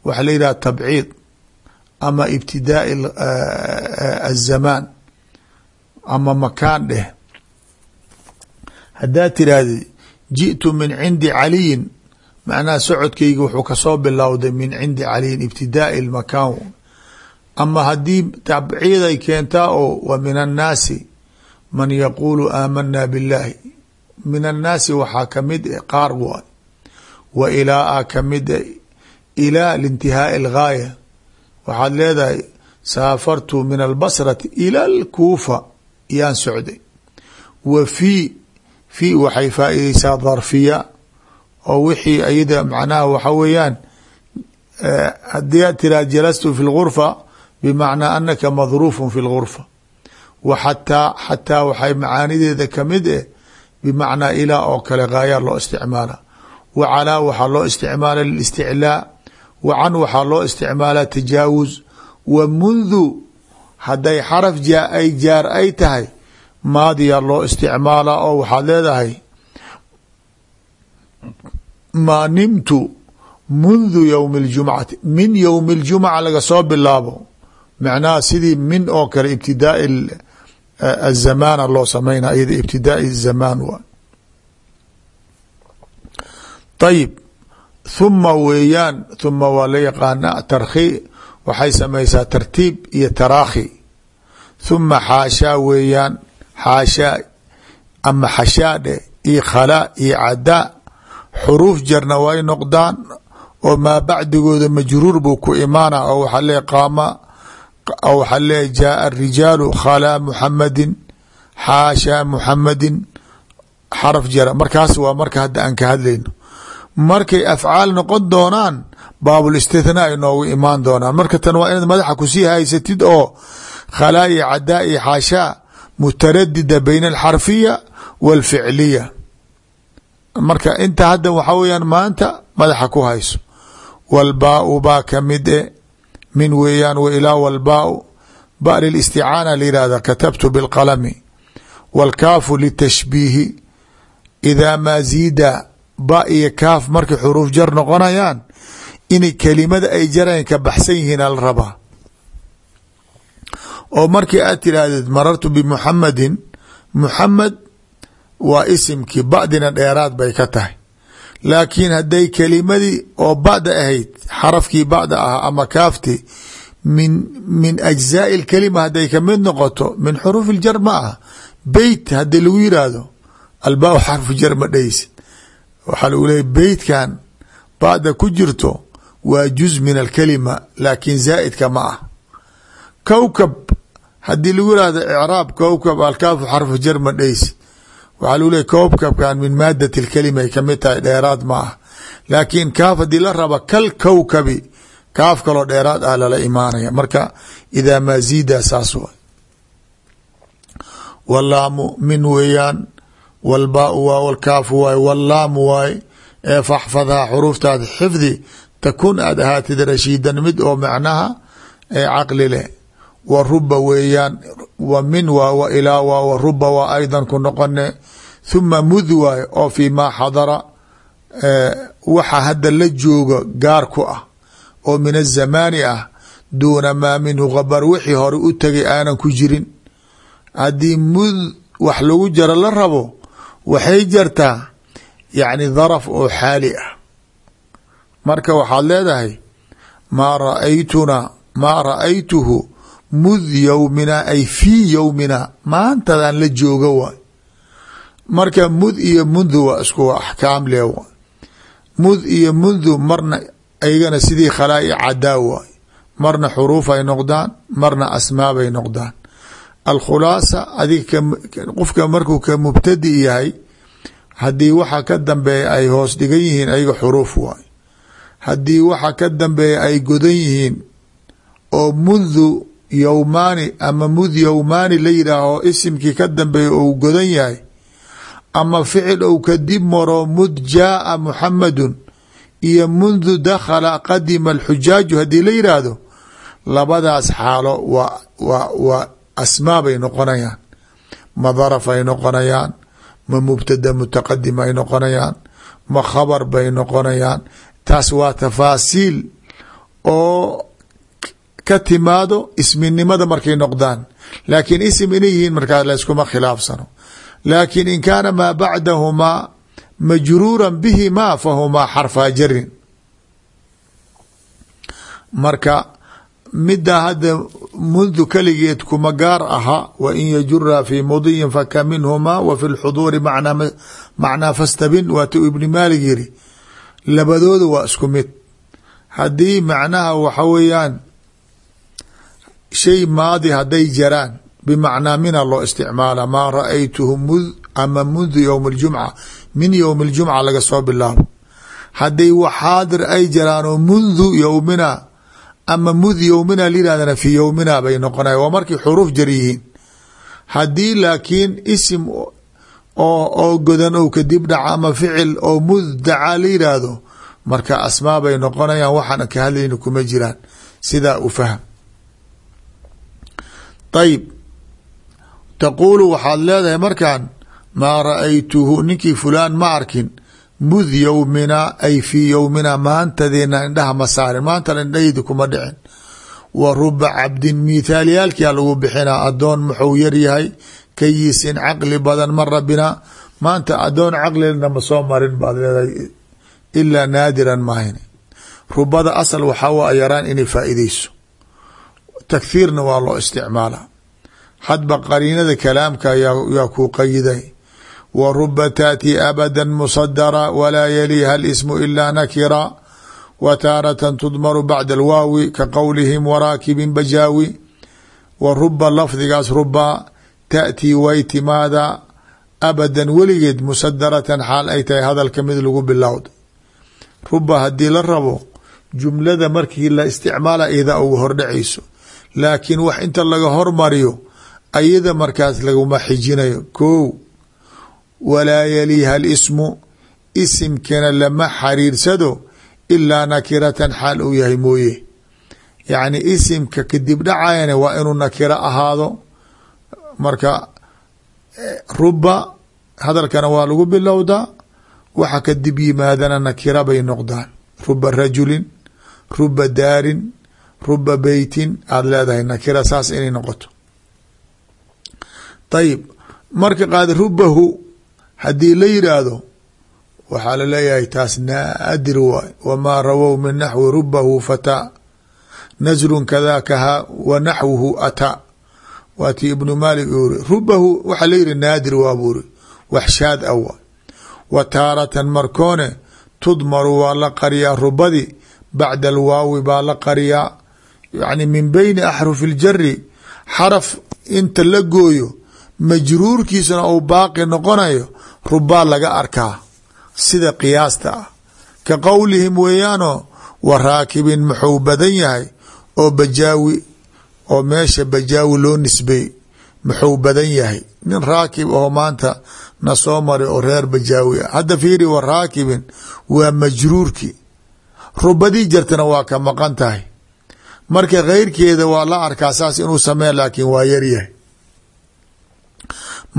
Speaker 1: waxa la yidhaha tabciid ama ibtidaai azamaan ama makaan dheh. Haddaad tiraahdi jiئtu min cindi caliyin macnaha socodkayga wuxuu ka soo bilowday min cindi caliyin ibtidaai makaan ama haddii tabciid ay keentaa oo wa min annaasi man yaquulu aamanaa biاllahi min annaasi waxaa ka mid eh qaar waay wa ilaa a ka mid e ilaa lintihaai algaaya waxaad leedahay saafartu min albasrati ila alkuufa yaan socday. Wa fii fii waxay faaideysaa darfiya oo wixii ayada macnaha waxa weeyaan haddii aad tiraa jalastu fi lgurfa bimacnaa anaka madruufun fi lgurfa wa xataa xataa waxay macaanideeda ka mid eh bimacnaa ilaa oo kale gaayaa loo isticmaala wa calaa waxaa loo isticmaala lilisticlaa wa can waxaa loo isticmaalaa tajaawuz wa mundu hadday xaraf jaa ay jaar ay tahay maadiyaa loo isticmaalaa oo waxaad leedahay maa nimtu mundu yowmi اljumcati min yowmi اljumca laga soo bilaabo macnaha sidii min oo kale ibtidaai azamaana loo samayna iyada ibtidaai ayib thuma weeyaan thuma waa la yaqaanaa tarkhi waxay samaysaa tartiib iyo taraakhi. Thuma xaashaa weeyaan xaashaa ama xashaadhe iyo khalaa iyo cadaa xuruuf jarna way noqdaan oo maa bacdigooda majruur buu ku imaana oo waxaa lee qaama oo waxaa lee jaaa arijaalu khalaa muxamadin xaashaa muxamadin xaraf jara. Markaas waa marka hadda aan ka hadlayno markay afcaal noqon doonaan baabul istithnaa ay noogu imaan doonaan. Marka tan waa inaad madaxa ku sii haysatid oo khalaa iyo cadaa iyo xaashaa mutaradida bayna alxarfiya walficliya. Marka inta hadda waxaa weyaan maanta madaxa ku hayso. Walbaau baa ka mid e min weeyaan wa ilaa walbaau ba lilisticaana layihahda katabtu bilqalami walkaafu litashbiihi idaa maa ziida ba iyo kaaf markay xuruuf jar noqonayaan inay kelimada ay jarayn ka baxsan yihiin ala rabaa oo markii aad tiraahdeed marartu bimuxamadin muxamed waa isimkii badina dheeraad bay ka tahay. Laakiin hadday kelimadii oo bada ahayd xarafkii bada ah ama kaafti min min ajzaai lkelima hadday ka mid noqoto min xuruuf iljar ma ah beyt haddii lagu yiraahdo albaa xarfu jar ma dheysid waxaa lagu leeyay beytkan bada ku jirto waa juz min alkalima laakiin zaaidka ma ah. Kowkab haddii lagu yihahdo icraab kowkab alkaafu xarfu jar ma dheysi waxaa lagu leey kowkabkan min maadat lkalima ay ka mid tahay dheeraad ma ah. Laakiin kaaf haddii la raba kal kowkabi kaaf kaloo dheeraad ah lala imaanaya. Marka idaa maa ziida saas waay. Walaamu min weeyaan walbaau waa walkaafu waay wallaamu waay ee faxfadhaa xuruuftaada xifdi takun aad ahaatid rashiidan mid oo macnaha ee caqli leh wa ruba weeyaan wa min waa wa ilaa waa wa ruba waa aydan ku noqone thuma mud waay oo fii maa xadara waxa hadda la jooga gaar ku ah oo min azamaani ah duuna maa minhu kabar wixii hore u tegay aanan ku jirin haddii mud wax lagu jaro la rabo waxay jartaa yacni daraf oo xaali ah. Marka waxaad leedahay maa raaytuna maa ra'aytuhu mud yowmina ay fii yowmina maantadan la jooga waay. Marka mud iyo mundu waa isku axkaam leh waay. Mud iyo mundu marna aygana sidii khalaa'i cadaa waay. Marna xuruuf ay noqdaan marna asmaabay noqdaan alkhulaasa adiga qofka markuu ka mubtadi yahay haddii waxa ka dambeeya ay hoos dhigan yihiin ayaga xuruuf waay. Haddii waxa ka dambeeya ay godan yihiin oo mundu yowmaani ama mud yowmaani la yidhaaho isimkii ka dambeeya ou godan yahay ama ficil ou kadib maro mud jaaa muxamadun iyo mundu dakhala qadima alxujaaju haddii la yidhaahdo labadaas xaalo waa waa waa asmaa bay noqonayaan ma daraf ay noqonayaan ma mubtada mutaqadim ay noqonayaan ma khabar bay noqonayaan taas waa tafaasiil oo ka timaado isminimada markay noqdaan laakiin isim inay yihiin markaa layskuma khilaafsano laakiin in kaana maa bacdahumaa majruura bihima fahumaa xarfaa jarin marka middaa hadda mundu keligeed kuma gaar aha wa in yajura fi mudiyin faka minhumaa wa fi lxuduuri macnaa fastabin waatu ibni maalig yiri labadooda waa isku mid. Haddii macnaha waxa weeyaan shay maadi hadday jaraan bimacnaa mina loo isticmaala maa ra'aytuhu mud ama mundu yowm اljumca min yowm اljumca laga soo bilaabo. Hadday waxaadir ay jaraan ama mud yowmina layihahdana fi yowmina bay noqonaya waa markay xuruuf jar yihiin. Haddii laakiin isim oo oo godan ou kadib dhaca ama ficil oo muddaca la yidhaahdo marka asmaa bay noqonayaan waxaan ka hadlayna kuma jiraan. Sidaa u fahm ayib taquulu waxaad leedahay markan maa ra'aytuhu ninkii fulaan ma arkin mud yowmina ay fii yowmina maantadeena indhaha ma saarin maantana indhahaydi kuma dhicin. Wa ruba cabdin mithaalyaalkia lagu bixinaa adoon muxuu yaryahay kayisin caqli badan mara bina maanta adoon caqlina ma soo marin baad leedahay ilaa naadiran maahin rubada asal waxaa waa yaraan inay faa'iideyso takhiirna waa loo isticmaala hadba qariinada kalaamka yaa kuu qayiday wa ruba taati abada musadara walaa yaliha alismu ilaa nakira wa taaratan tudmaru bacda alwaawi ka qowlihim waraakibin bajaawi wa ruba lafdigaas ruba taأtii way timaada abadan weligeed musadaratan xaal ay tahay hadalka mid lagu bilowda ruba haddii la rabo jumlada markii la isticmaala iyada ugu hordhacayso laakiin wax inta laga hormariyo ayada markaas laguma xijinayo ko walaa yaliiha alismu isimkana lama xariirsado ilaa nakiratan xaal uu yahay mooye. Yacni isimka kadib dhacayana waa inuu nakiro ahaado. Marka ruba hadalkana waa lagu bilowdaa. Waxa kadib yimaadana nakira bay noqdaan. Ruba rajulin ruba daarin ruba beytin aada leedahay nakira saas inay noqoto. Ayib marka qaad rubahu haddii la yidhaahdo waxaa la leeyahay taas naadir waay wamaa rawow min naxwi rubahu fataa nasrun kadakaha wa naxwuhu ataa waa tii ibnu maalik u iri rubahu waxaa la yihi naadir waa buu iri wax shaad a waay wa taaratan markoone tudmaru waa la qariyaa rubadi bacda alwaawi baa la qariyaa. Yani min beyni axrufi اljari xaraf inta la gooyo majruurkiisuna uu baaqi noqonayo rubaa laga arkaa. Sida qiyaasta ah. Ka qowlihim weeyaanoo wa raakibin muxuu badan yahay oo bajaawi oo meesha bajaawi loo nisbey muxuu badan yahay. Nin raakib oo maanta na soo maray oo reer bajaawi ah. Hadda fiiri wa raakibin waa majruurki. Rubadii jartana waa ka maqan tahay. Marka keyrkeeda waa la arkaa saas inuu samey laakiin waa yaryahay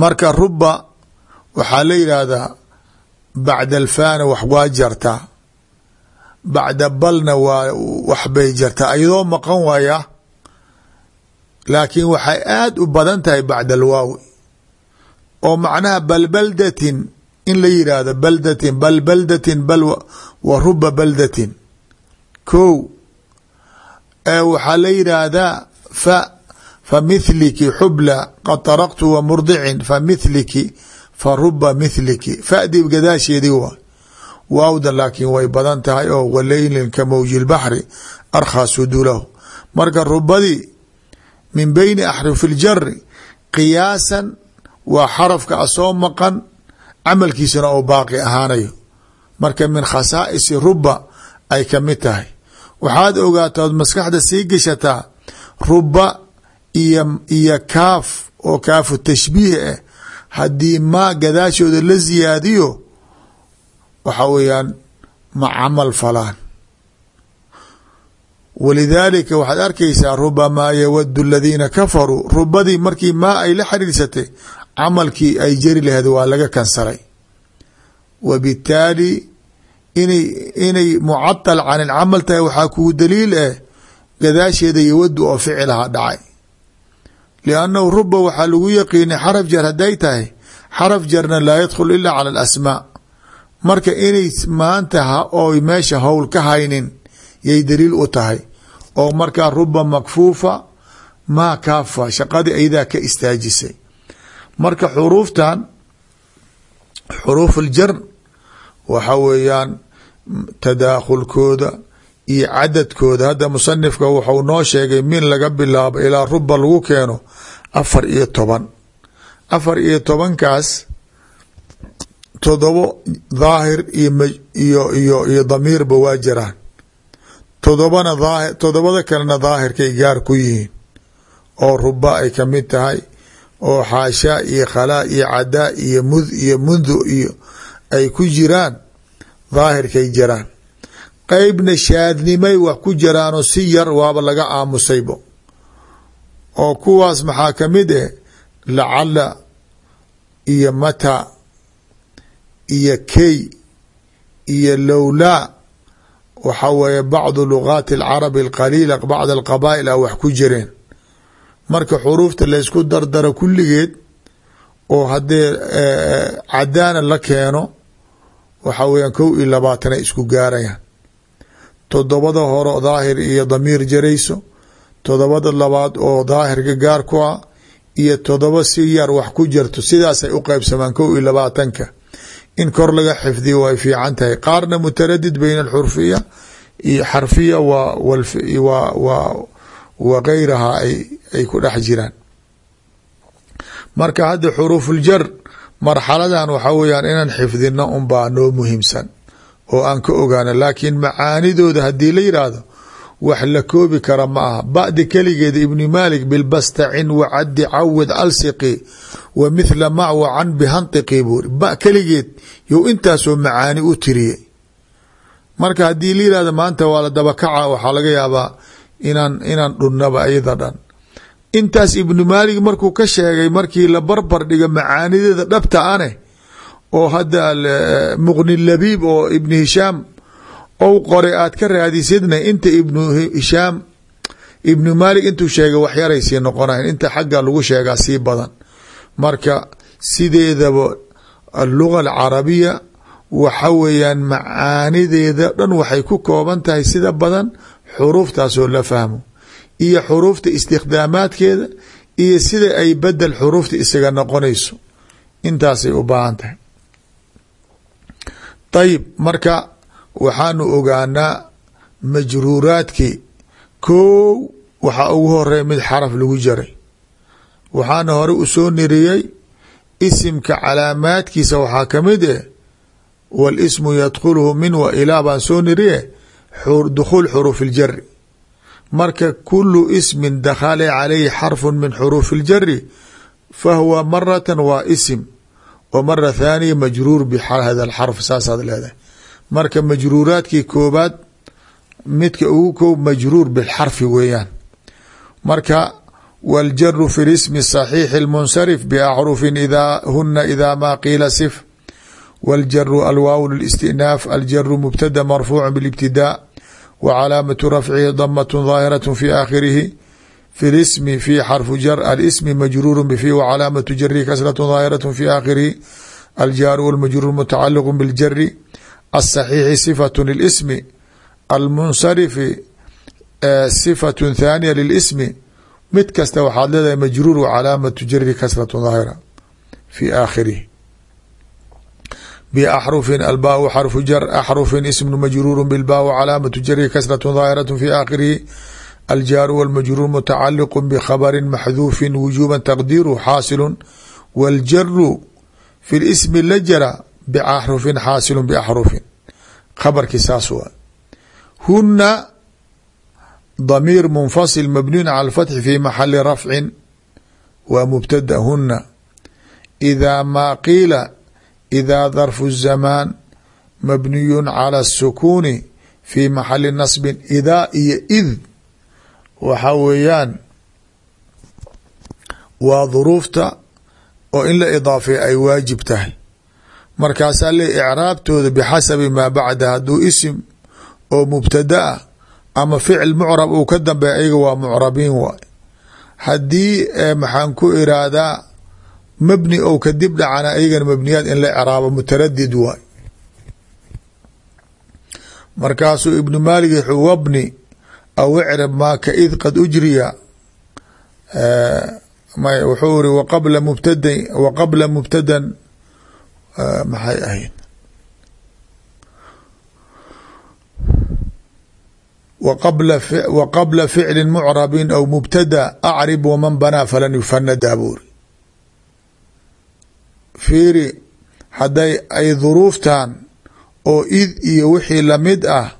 Speaker 1: marka ruba waxaa la yidhaahdaa bacda alfaana wax waa jartaa bacda balna waa waxbay jartaa iyadoo maqan waaya laakiin waxay aada u badan tahay bacda alwaawi. Oo macnaha bal baldatin in la yidhaahdo baldatin bal baldatin bal wa ruba baldatin. Ko waxaa la yidhaahdaa fa fa mithliki xubla qad taraqtu wa murdicin fa mithliki fa ruba mithliki. Fadi gadaasheedii waay waawdan laakiin way badan tahay oo waleylin ka mawji lbaxri arkhaa sudulahu marka rubadii min beyni axrufi ljari qiyaasan waa xarafka asoo maqan camalkiisana oo baaqi ahaanayo. Marka min khasaa'isi ruba ay ka mid tahay. Waxaad ogaataa ood maskaxda sii gashataa ruba iyo kaaf oo kaafu tashbiih ah haddii maa gadaashooda la siyaadiyo waxa weeyaan ma camal falaan. Walidaalika waxaad arkaysaa rubamaa yawadu aladiina kafaruu rubadii markii maa ay la xiriirsatay camalkii ay jari laheed waa laga kansaray. Wa bitaali inay inay mucatal can ilcamal tahay waxaa kugu daliil ah gadaasheeda yawadu oo ficilaha dhacay liannahu ruba waxaa lagu yaqiinay xaraf jar hadday tahay xaraf jarna laa yadkhul ila cala alasmaa marka inay maanta oy meesha howl ka haynin yay daliil u tahay oo markaa ruba makfuufa maa kaafa shaqadii aydaa ka istaajisay marka xuruuftan xuruuf aljar waxa weeyaan tadaakhulkooda iyo cadadkooda hadda musanifka wuxuu noo sheegay min laga bilaabo ilaa ruba lagu keeno afar iyo toban. Afar iyo tobankaas todobo daahir iyo iyo iyo damiirba waa jiraan. Todobana daahir todobada kalena daahirkay gaar ku yihiin oo ruba ay ka mid tahay oo xaashaa iyo khalaa iyo cadaa iyo mud iyo mundu iyo ay ku jiraan daahirkay jiraan. Qeybna shaadnimay wax ku jiraanoo si yar waaba laga aamusaybo oo kuwaas maxaa ka mid eh lacala iyo mata iyo key iyo lowlaa waxa weeye bacdu lugaati alcarabi alqaliila bacd alqabaa'il a wax ku jireen. Marka xuruufta laysku dardaro kulligeed oo haddee cadaana la keeno waxa weeyaan kow iyo labaatanay isku gaarayaan. Todobada hore daahir iyo damiir jarayso todobada labaad oo daahirka gaar ku ah iyo todoba si yar wax ku jirto sidaasay u qeybsamaan kow iyo labaatanka. In kor laga xifdiyo way fiican tahay. Qaarna mutaradid bayna alxurfiya iyo xarfiya wa gayraha ay ku dhex jiraan. Marka hadda xuruufuljar marxaladan waxa weyaan inaan xifdino unbaa noo muhiimsan oo aan ka ogaano laakiin macaanidooda haddii la yidhaahdo wax la koobi kara ma aha. Ba'di keligeeda ibni maalik bilbastacin wacadi cawid alsiqi wa mithla mac wacan bihantiqi buuri ba keligeed you intaasoo macaani u tiriyey marka haddii la maanta waa la dabakaca waxaa laga yaabaa inaan inaan dhunnaba iyada dhan. Intaas ibnu maalik markuu ka sheegay markii la barbar dhiga macaanideeda dhabta ane oo hadda muqni labiib oo ibnu hishaam ou qoray aad ka raadisidna inta ibnu hishaam ibnu maalik intuu sheegay waxyaray sii noqonayn inta xagga lagu sheegaa sii badan. Marka sideedaba alluga alcarabiya waxa weeyaan macaanideeda dhan waxay ku kooban tahay sida badan xuruuftaasoo la fahmo. Iyo xuruufta istikhdaamaadkeeda iyo sida ay bedel xuruufta isaga noqonayso. Intaasay u baahan tahay. Ayib marka waxaanu ogaanaa majruuraadkii kow waxaa ugu horeya mid xaraf lagu jaray. Waxaana hore u soo niriyey isimka calaamaadkiisa waxaa ka mid eh walismu yadkhuluhu min wa ilaa baan soo niriye dukhuul xuruufi iljari marka kulu ismin dakhala calayhi xarfun min xuruufi iljari fahuwa maratan waa isim wa mara thaaniya majruur bihada alxarf saasaad leedahay marka majruuraadkii koobaad midka ugu koob majruur bilxarfi weeyaan marka wاljaru fi lismi صaxiixi اlmunsarif baxrufin huna ida ma qiila sif wاljaru alwaaw lاstinaaf aljaru mubtada marfuucu bاlاbtidaa wa calaamatu rafcihi damat daahiraة fi aakhirihi fi lismi fi xarfu jar alismi majruur bfi wa calaamatu jarihi kasraة daahiraة fi aakhirihi aljaaru wاlmajruur mutacaliq bاljari aلصaxiixi صifaة lilismi almunsarifi صifaة thaaniya lilismi mid kasta waxaad leedahay majruur wa calaamatu jari kasraة daahira fi aakhirihi baxrufin albaa xarfu jar axrufin ismu majruur bilba w calaamatu jari kasraة daahiraة fi aakhirihi aljaaru wاlmajruur mutacaliq bkhabri maxduufi wujuba taqdiiru xaasilu wاljaru fi lismi la jara baxrufin xaasilu baxrufin khabarkii saas waa huna damiir munfasil mabniyun cala alfatxi fi maxali rafcin waa mubtada huna idaa maa qiila idaa darfu zamaan mabniyun cala asukuuni fi maxali nasbin idaa iyo id waxa weeyaan waa duruufta oo in la idaafay ay waajib tahay markaasaa le icraabtooda bixasabi maa bacda hadduu isim oo mubtada ah ama ficil mucrab uu ka dambeeya ayaga waa mucrabiin waay. Haddii maxaan ku iraahdaa mabni ou kadib dhacana ayagana mabniyaad in la icraabo mutaradid waay. Markaasuu ibnu maalig wuxuu wabni aw icrab maa ka id qad ujriya? May wuxuu iri waqabla mubtada waqabla mubtadan maxay ahayd? Waqabla ficli mucrabin aw mubtada acrib waman banaa falan yufanada buuri fiiri hadday ay duruuftan oo id iyo wixii la mid ah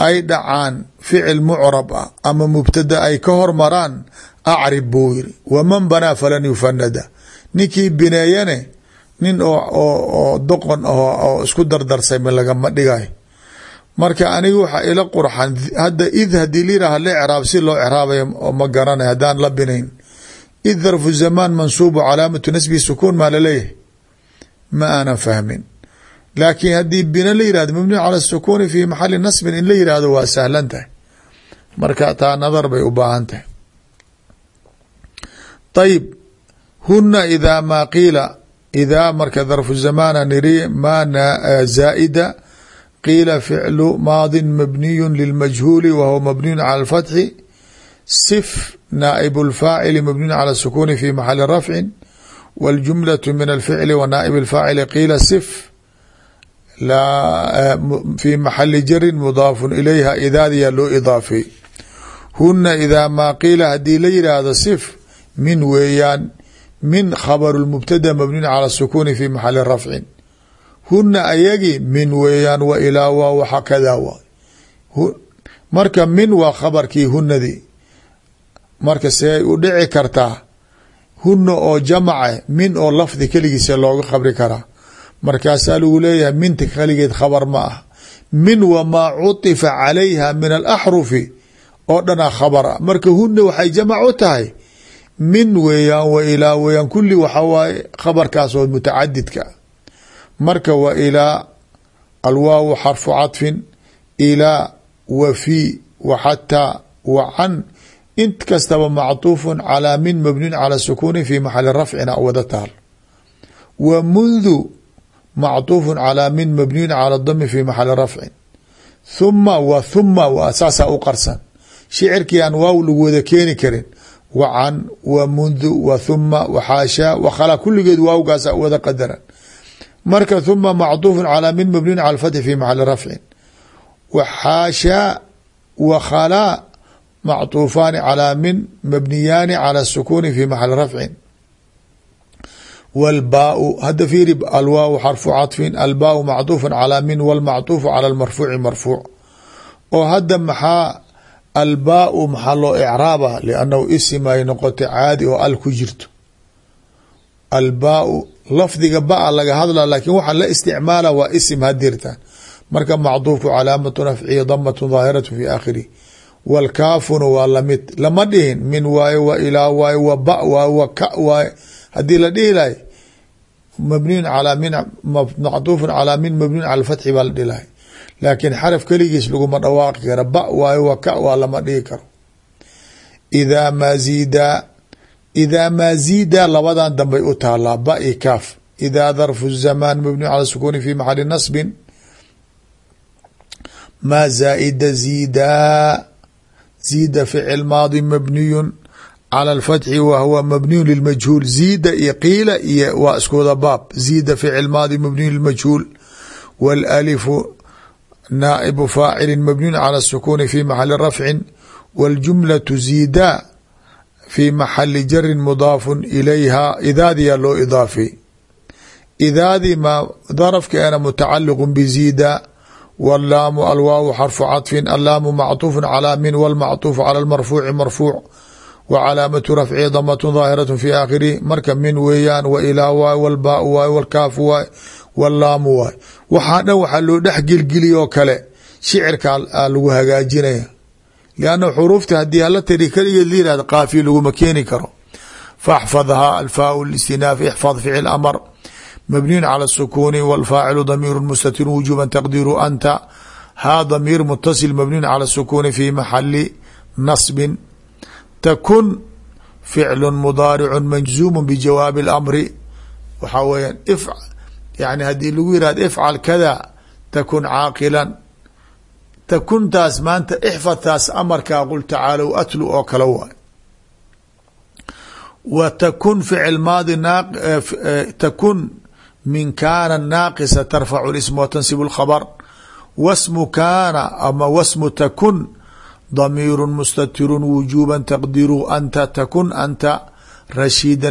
Speaker 1: ay dhacaan ficil mucrab ah ama mubtada ay ka hormaraan acrib buu yiri. Waman banaa falan yufanada ninkii bineeyane nin oo doqon oo isku dardarsay ma lagama dhigay. Marka aniga waxaa ila qurxan hadda id haddii layiraha la icraab si loo icraabaya ma garanay haddaan la binayn. Id darfu zamaan mansuubu calaamatu nasbi sukuun maa la leeyahay ma aanan fahmin. Laakiin haddii bina la yiraahdo mabniu cala fi maxali nasbin in la yiraahdo waa marka taa nadar bay u baahan tahay. Ayib huna idaa maa idaa marka darfu zamaana niri maana zaa'ida qiila ficlu maadin mabniyu lilmajhuuli wa huwa mabniyun cala alfatxi sif naaibu lfaacili mabniyun cala sukuuni fi maxali rafcin waljumlatu min alficli wa naaib alfaacili qiila sif fi maxali jarin mudaafun ilayha idaadiyaa loo idaafay huna idaa maa qiila haddii la yidhaahdo sif min weeyaan min khabaru mubtada mabniun cala sukuuni fi maxali rafcin. Huna ayagi min weeyaan wa ilaa waa waxa kada waay marka min waa khabarkii hunadii marka see u dhici kartaa huna oo jamace min oo lafdi keligiisa looga khabri karaa markaasaa lagu leeyahay minta kaligeed khabar ma ah. Min wamaa cuطifa calayha min alaxrufi oo dhanaa khabar ah marka huna waxay jamac u tahay min weeyaan wa ilaa weeyaan kulli waxa waaye khabarkaas oo mutacadidka ah marka wa ilaa alwaawu xarfu caطfin ilaa wa fi wa xataa wa can int kastaba macطuufu calaa min mabniun cala sukuuni fi maxali rafcina wada taal wa mundu macطuufu calaa min mabniyun cala dami fi maxali rafcin thuma wa thuma waa saasaa u qarsan shicirkii aan waaw lagu wada keeni karin wacan wa mundu wa huma wa xaashaa wakhalaa kulligeed waawgaasa wada qadaran. Marka huma macduufun calaa min mabniin cala lfathi fi maxali rafcin. Wa xaashaa wakhalaa macduufaani calaa min mabniyaani cala sukuuni fi maxali rafcin. Wاlbaau hadda fiiri alwaaw xarfu caطfin albaau macduufu calaa min walmacduufu cala lmarfuuci marfuuc oo hadda maxaa albaau maxaa loo icraaba liannahu isim ay noqotay caadi oo al ku jirto. Albaau lafdiga ba laga hadla laakiin waxaa la isticmaala waa isim hadirtan marka macduufku calaamatu nafcihi damatun daahiratu fi aakhirih wاlkaafuna waa la mid lama dhihin min waaye wa ilaa waaye wa ba waaye wa ka waaye. Haddii la dhihi lahay mabniyun calaa min macduufun calaa min mabniyun cala fatxi baa la dhihi lahay laakiin xaraf keligiis laguma dhawaaqi kara ba waaye wa ka waa lama dhihi karo. Idaa maa ziida idaa maa ziida labadan dambay u taalaa ba i kaaf. Idaa darfu zamaan mabniyu cala sukuuni fi maxali nasbin. Maa zaaida ziida ziida ficil maadi mabniyun cala alfatxi wa huwa mabniyun lilmajhuul ziida iyo qiila iyo waa iskuwada baab. Ziida ficil maadi mabniyun lilmajhuul wاlalifu naa'ibu faacilin mabniyun cala الsukuuni fi maxali rafcin wاljumlaةu ziida fi maxali jarin mudaafun ilayha idaadiyaa loo idaafay idaadii ma darafkeena mutacaliq bziida wallaamu alwaawu xarfu caطfin allaamu macطuufu calى min wاlmacطuufu calى اlmarfuuci marfuuc wa calaamatu rafcihi damatun daahiraة fi aakhirih marka min weeyaan wa ilaa waay wlbaau waay wlkaafu waay walaamu waay. Waxaa dhan waxaa loo dhex gelgeliyo kale shicirka lagu hagaajinaya. Lianna xuruufta haddii ala tiri keligeed layihahd qaafiyo laguma keeni karo. Faxfadhaa alfaau listinaaf ixfad ficil amar. Mabniyun cala sukuuni walfaacilu damiiru mustatirun wujuban taqdiiru anta. Haa damiir mutasil mabniyun cala sukuuni fi maxali nasbin. Takun ficlu mudaaricu majzuumu bijawaabi اlamri waxaa weeyaan yani haddii lagu yihahdo ifcal kada takun caaqilan. Takuntaas maanta ixfadtaas amarkaa qul tacaalow atlu oo kale waay. Wa takun ficil maadi takun min kaana naaqisa tarfacu ism watansibu اlkhabr wasmu kaana ama wasmu takun damiiru mustatiru wujuba taqdiru anta takun anta rashiida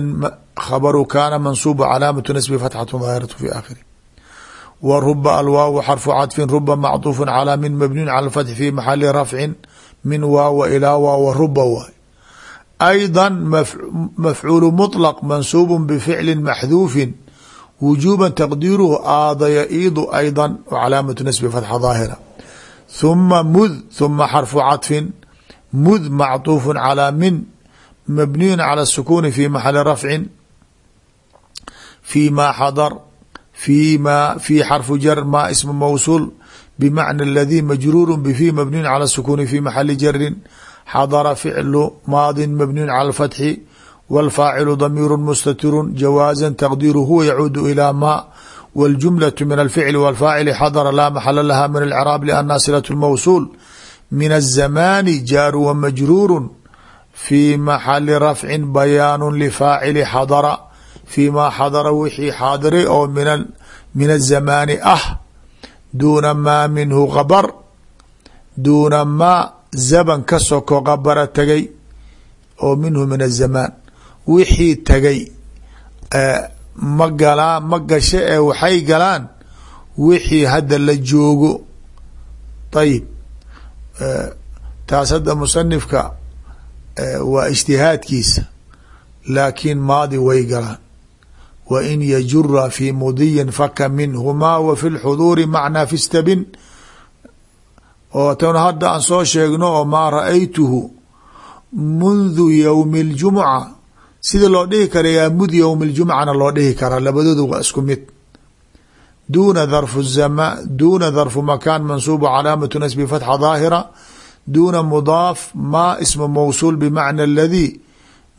Speaker 1: khabaru kana mansuubu calaamatu nasbi fatxatu daahiratu fi aakhiri wa ruba alwaawu xarfu cadfin ruba macduufu calaa min mabniun cala alfatxi fi maxali rafcin min waawa ilaa waa wa ruba waay ayda mafcuulu muطlaq mansuubu bificli maxduufin wujuuba taqdiiruhu aada yaiidu ayda calaamatu nasbi fatxa daahira huma mud huma xarfu cadfin mud macduufu calaa min mabniyun cala sukuuni fi maxali rafcin fi ma xadr في ma في xرف jر ma اسم موصول بمعنى الذي مجrور بفي مبني على السكون في محل جر xضر فعل ماض مبني على الفتح والفاعل ضمير مستتر جواaزا تقدير هو يعود إلى ما والجملة من الفعل والفاعل xضر لا محل لها من العراب لأنها صلة الموصول من الزمان جار ومجrور في محل رفع بيان لفاacل xضر fii maa xadara wixii xaadiray oo min azamaani ah duuna maa minhu kabar duuna maa zaban ka soko kabara tagay oo minhu min azamaan wixii tagay ma galaan ma gashe ee waxay galaan wixii hadda la joogo ayib taas hadda musanifka waa ijtihaadkiisa laakiin maadi way galaan w in yajura fi mudiyin faka minhumaa wa fi lxuduuri macnaa fi stabin oo tan hadda aan soo sheegno oo maa ra'aytuhu mundu yowmi اljumca sida loo dhihi kara yaa mud yowmi اljumcana loo dhihi karaa labadoodu waa isku mid duna darfu zama duna darfu makan mansuubu calaamatu nasbi fatxa daahira duna mudaaf ma ismu mawsuul bimacna aladii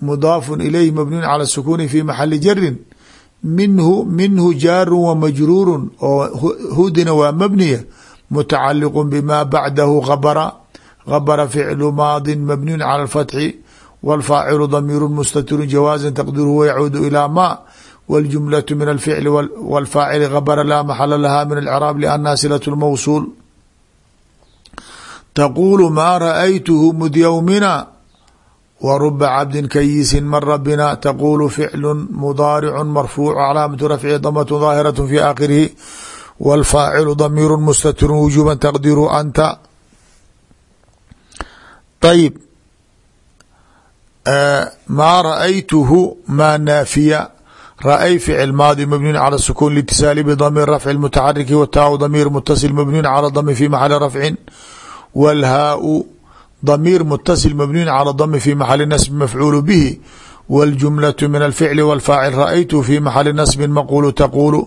Speaker 1: mudaafu ilayh mabniyun cala sukuni fi maxali jarin minhu minhu jaaru wa majruuru oo hudina waa mabniya mutacaliqu bima bacdahu kabara kabara ficlu maadin mabniyun cala alfatxi wاlfaacilu damiiru mustatiru jawaaza taqdiruhu yacuudu ilaa ma wاljumlaة min alficli wاlfaacili kabara laa maxala laha min alcraab liannaha silaة اlmawsuul taquulu maa ra'aytuhu mudyowmina wa ruba cabdin kayiisin mara bina taquulu ficlu mudaaricu marfuucu calaamatu rafci damat daahiraة fi aakhirihi wاlfaacilu damiiru mustatirun wujuba taqdiru anta ayb maa raأytuhu maa naafiya raأy ficil maadi mabniun calى sukun litisaali bdamiir rafci mutaxariki wataau damiir mutasil mabniun calى dami fi maxali rafcin wاlhaau damiir mutasil mabniun calى dami fi maxali nasbi mafcuulu bihi wاljumlaة min alficli wاlfaacil raأytuhu fi maxali nasbi maqulu taqulu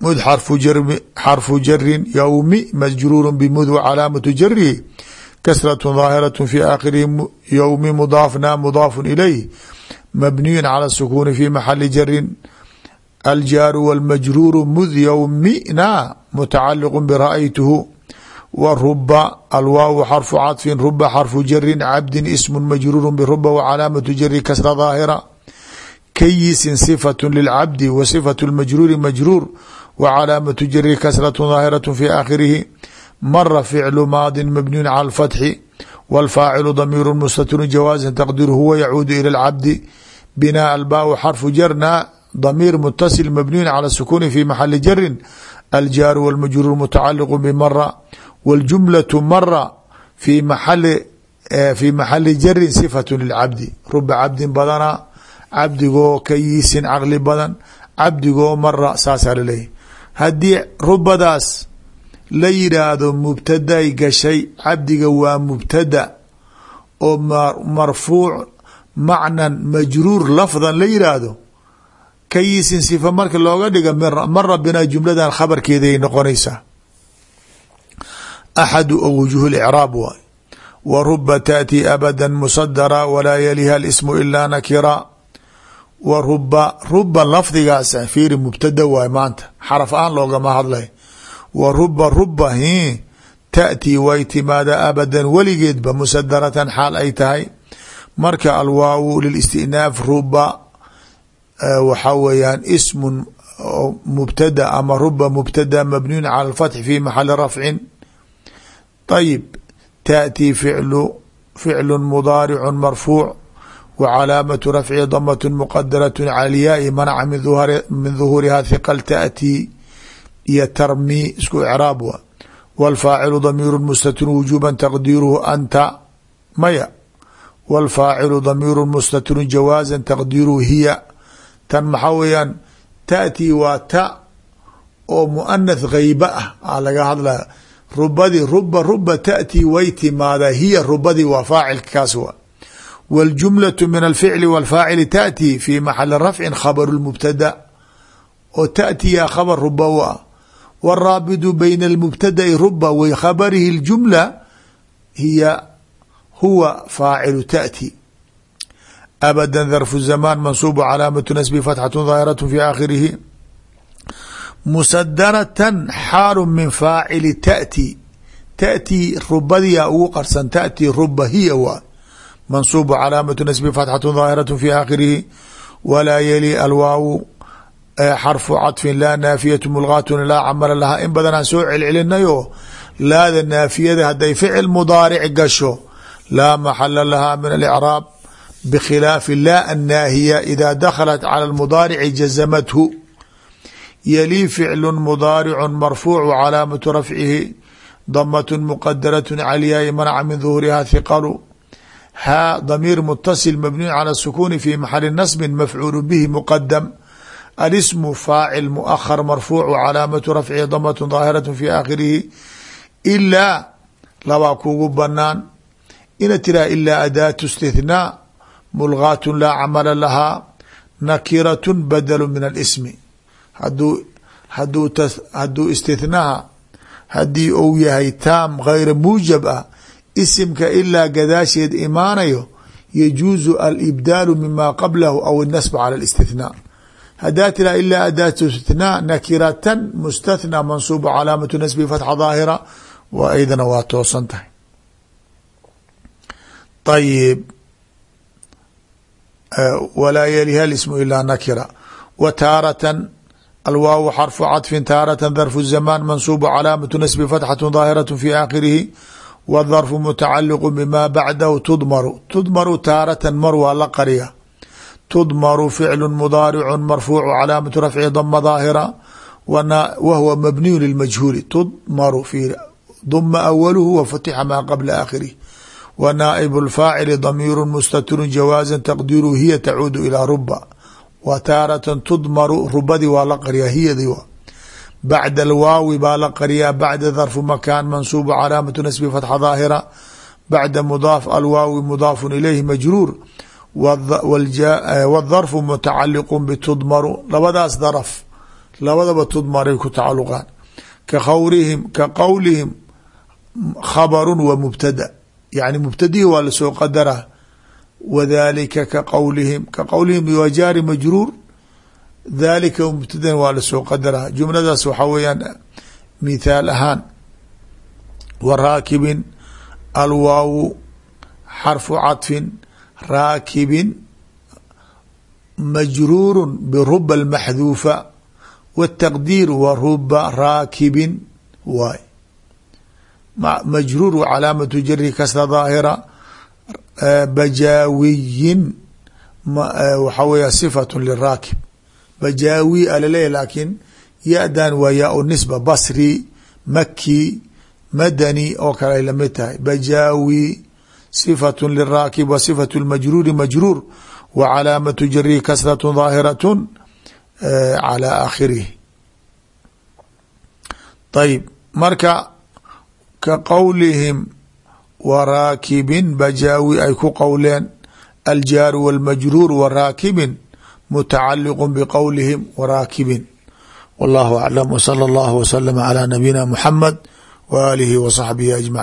Speaker 1: mud xarfu jarin ywmi majruuru bmud wcalaamatu jarihi kasraة ظaahiraة fi aakhirihi ywmi mudaafna mudaafu ilayh mabniyu calى الsukuni fi maxali jarin aljaaru wاlmajruuru mud ywmina mutacaliq bra'aytuhu w ruba alwaaw xarfu caطfin ruba xarfu jarin cabdin ismu majruuru bruba wcalaamatu jari kasra ظaahira kayisin صifaة lilcabdi wa صifaة اlmajruuri majruur wcalaamatu jari kasraة ظaahiraة fi aakhirihi mara ficlu maadi mabniyu calى اlfatxi wاlfaacilu damiiru mustatirun jawaaزa taqdiru huwa yacuudu ilى اlcabdi binaa albaaءu xarfu jarna damiir mutasil mabniyu calى الsukuni fi maxali jarin aljaaru wاlmajruur mutacaliq bmara wاljumlaة mara fi maali fi maxali jarin صifaة lilcabdi ruba cabdin badana cabdigoo kayiisin caqli badan cabdigoo mara saasaa laleeyahy haddii rubadaas la yidhaahdo mubtaday gashay cabdiga waa mubtada oo marfuuc macnan majruur lafdan la yidhaahdo kayiisin sifa marka looga dhiga mara binaa jumladan khabarkeeday noqonaysaa axadu o wujuh icraab waay wa ruba taأtii abada musadara walaa yaliha اsmu ilaa nakira wa ruba ruba lafdigaas fiiri mubtada waay maanta xaraf aan loogama hadlay wa ruba ruba hi taأtii way timaada abadan weligeedba musadaratan xaal ay tahay marka alwaawu lilistinaaf ruba waxaa weeyaan ismun mubtada ama ruba mubtada mabniyun cala اlfatxi fi maxali rafcin ayib taأtii ficlu ficlu mudaaricu marfuuc wa calaamatu rafci damat muqadaraة calyaai manaca min duhuuriha hiqal taأtii iyo tarmi isku icraab wa wاlfaacilu damiiru mustatir wujuba taqdiiruhu anta maya wاlfaacilu damiiru mustatirun jawaaza taqdiiruhu hiya tan maxaa weeyaan taأtii waa ta oo muanath geyba ah a laga hadlaya rubadii ruba ruba taأtii way timaadaa hiya rubadii waa faacilka kaas wa wاljumlaة min alficli wاlfaacili taأtii fi maxali rafcin khabaru mubtada oo taأtiya khabar ruba u ah wاraabidu bayna اlmubtada'i ruba w khabarihi اljumla hiya huwa faacilu taأti abada darfu zamaan mansuubu calaamatu nasbi fatxatu daahiraة fi aakhirihi musadaratan xaalu min faacili taati tatii rubadiyaa ugu qarsan tatii ruba hiya waa mansuubu calaamatu nasbi fatxatu daahiratu fi aakhirihi walaa yali alwaawu e, xarfu cadfin laa naafiyatu mulgaatun laa camala lahaa in badan soo celcelinayo laada naafiyada hadday ficil mudaaric gasho laa maxala lahaa min alicraab bikhilaafi laa annaahiya idaa dakhalat cala almudaarici jazamathu yalii ficlu mudaaricu marfuucu calaamatu rafcihi damat muqadaraة calyaai manaca min duhuriha hiqalu haa damiir mutasil mabniyu cala sukuni fi maxali nasbi mafcuulu bihi muqadam alismu faacil muahar marfuuc calaamatu rafcihi damat daahiraة fi aakhirihi. Ilaa labaa kugu banaan ina tiraa ilaa adaatu istithnaa mulgaat laa camala lahaa nakirat badlu min alismi haduu haduu hadduu istithnaha haddii uu yahay taam ghayra muujab ah isimka ilaa gadaasheed imaanayo yajuuzu alibdaalu mima qablahu aw anasb cala اlاstithnaa hadaa tira ilaa adaatu istithnaa nakiratan mustathnaa mansuuba calaamatu nasbi fatxa daahira waa aydana waa toosan tahay. Ayib walaa yaliha ismu ilaa nakira. Wa alwaaw xarfu caطfin taaratan darfu zamaan mansuubu calaamatu nasbi fatxatu daahiraة fi aakhirihi wاdharfu mutacaliqu bima bacdahu tudmaru tudmaru taaratan mar waa la qarya tudmaru ficlu mudaaricu marfuucu calaamatu rafci dama daahira whuwa mabniyu lilmajhuuli tudmaru fiir duma awaluhu wa futixa maa qabla aakhirih wa naa'ib اlfaacili damiiru mustatirun jawaaza taqdiiruhu hiya tacuudu ilaa ruba wa taaratan tudmaru rubadii waa la qaryaa hiyadii bacda alwaawi baa la qaryaa bacda darfu makaan mansuubu calaamatu nasbi fatxa daahira. Bacda mudaaf alwaawi mudaafun ilayhi majruur. Wاdharfu mutacaliqu bitudmaru labadaas darf labadaba tudmaray ku tacaluqaan ka qawlihim ka qowlihim khabaru wa mubtada. Yani mubtadihi waa la soo qadaraa wdalika ka qowlihim ka qowlihim wajaari majruur dalika mubtadan waa la soo qadara jumladaas waxaa weeyaan mithaal ahaan waraakibin alwaawu xarfu cadfin raakibin majruuru biruba almaxduufa wاtaqdiir wa ruba raakibin waay majruur calaamatu jari kasta bajaawiyin e, waxaa weya sifatu liraakib. Bajaawi alaleeyahy laakiin ya-dan waa yaa u nisba basri maki madani oo kale ay la mid tahay. Bajaawi sifatu liraakib wa sifatu lmajruuri majruur wa calaamatu jarihi kasratu daahiratu e, calى aakhirih ayb marka ka waraakibin bajaawi ay ku qowleen aljaaru walmajruur waraakibin mutacaliqu biqowlihim waraakibin. Wallahu aclam wsala allahu wslama calaa nabiyina muxamed waaalihi wa saxbihi ajmaciin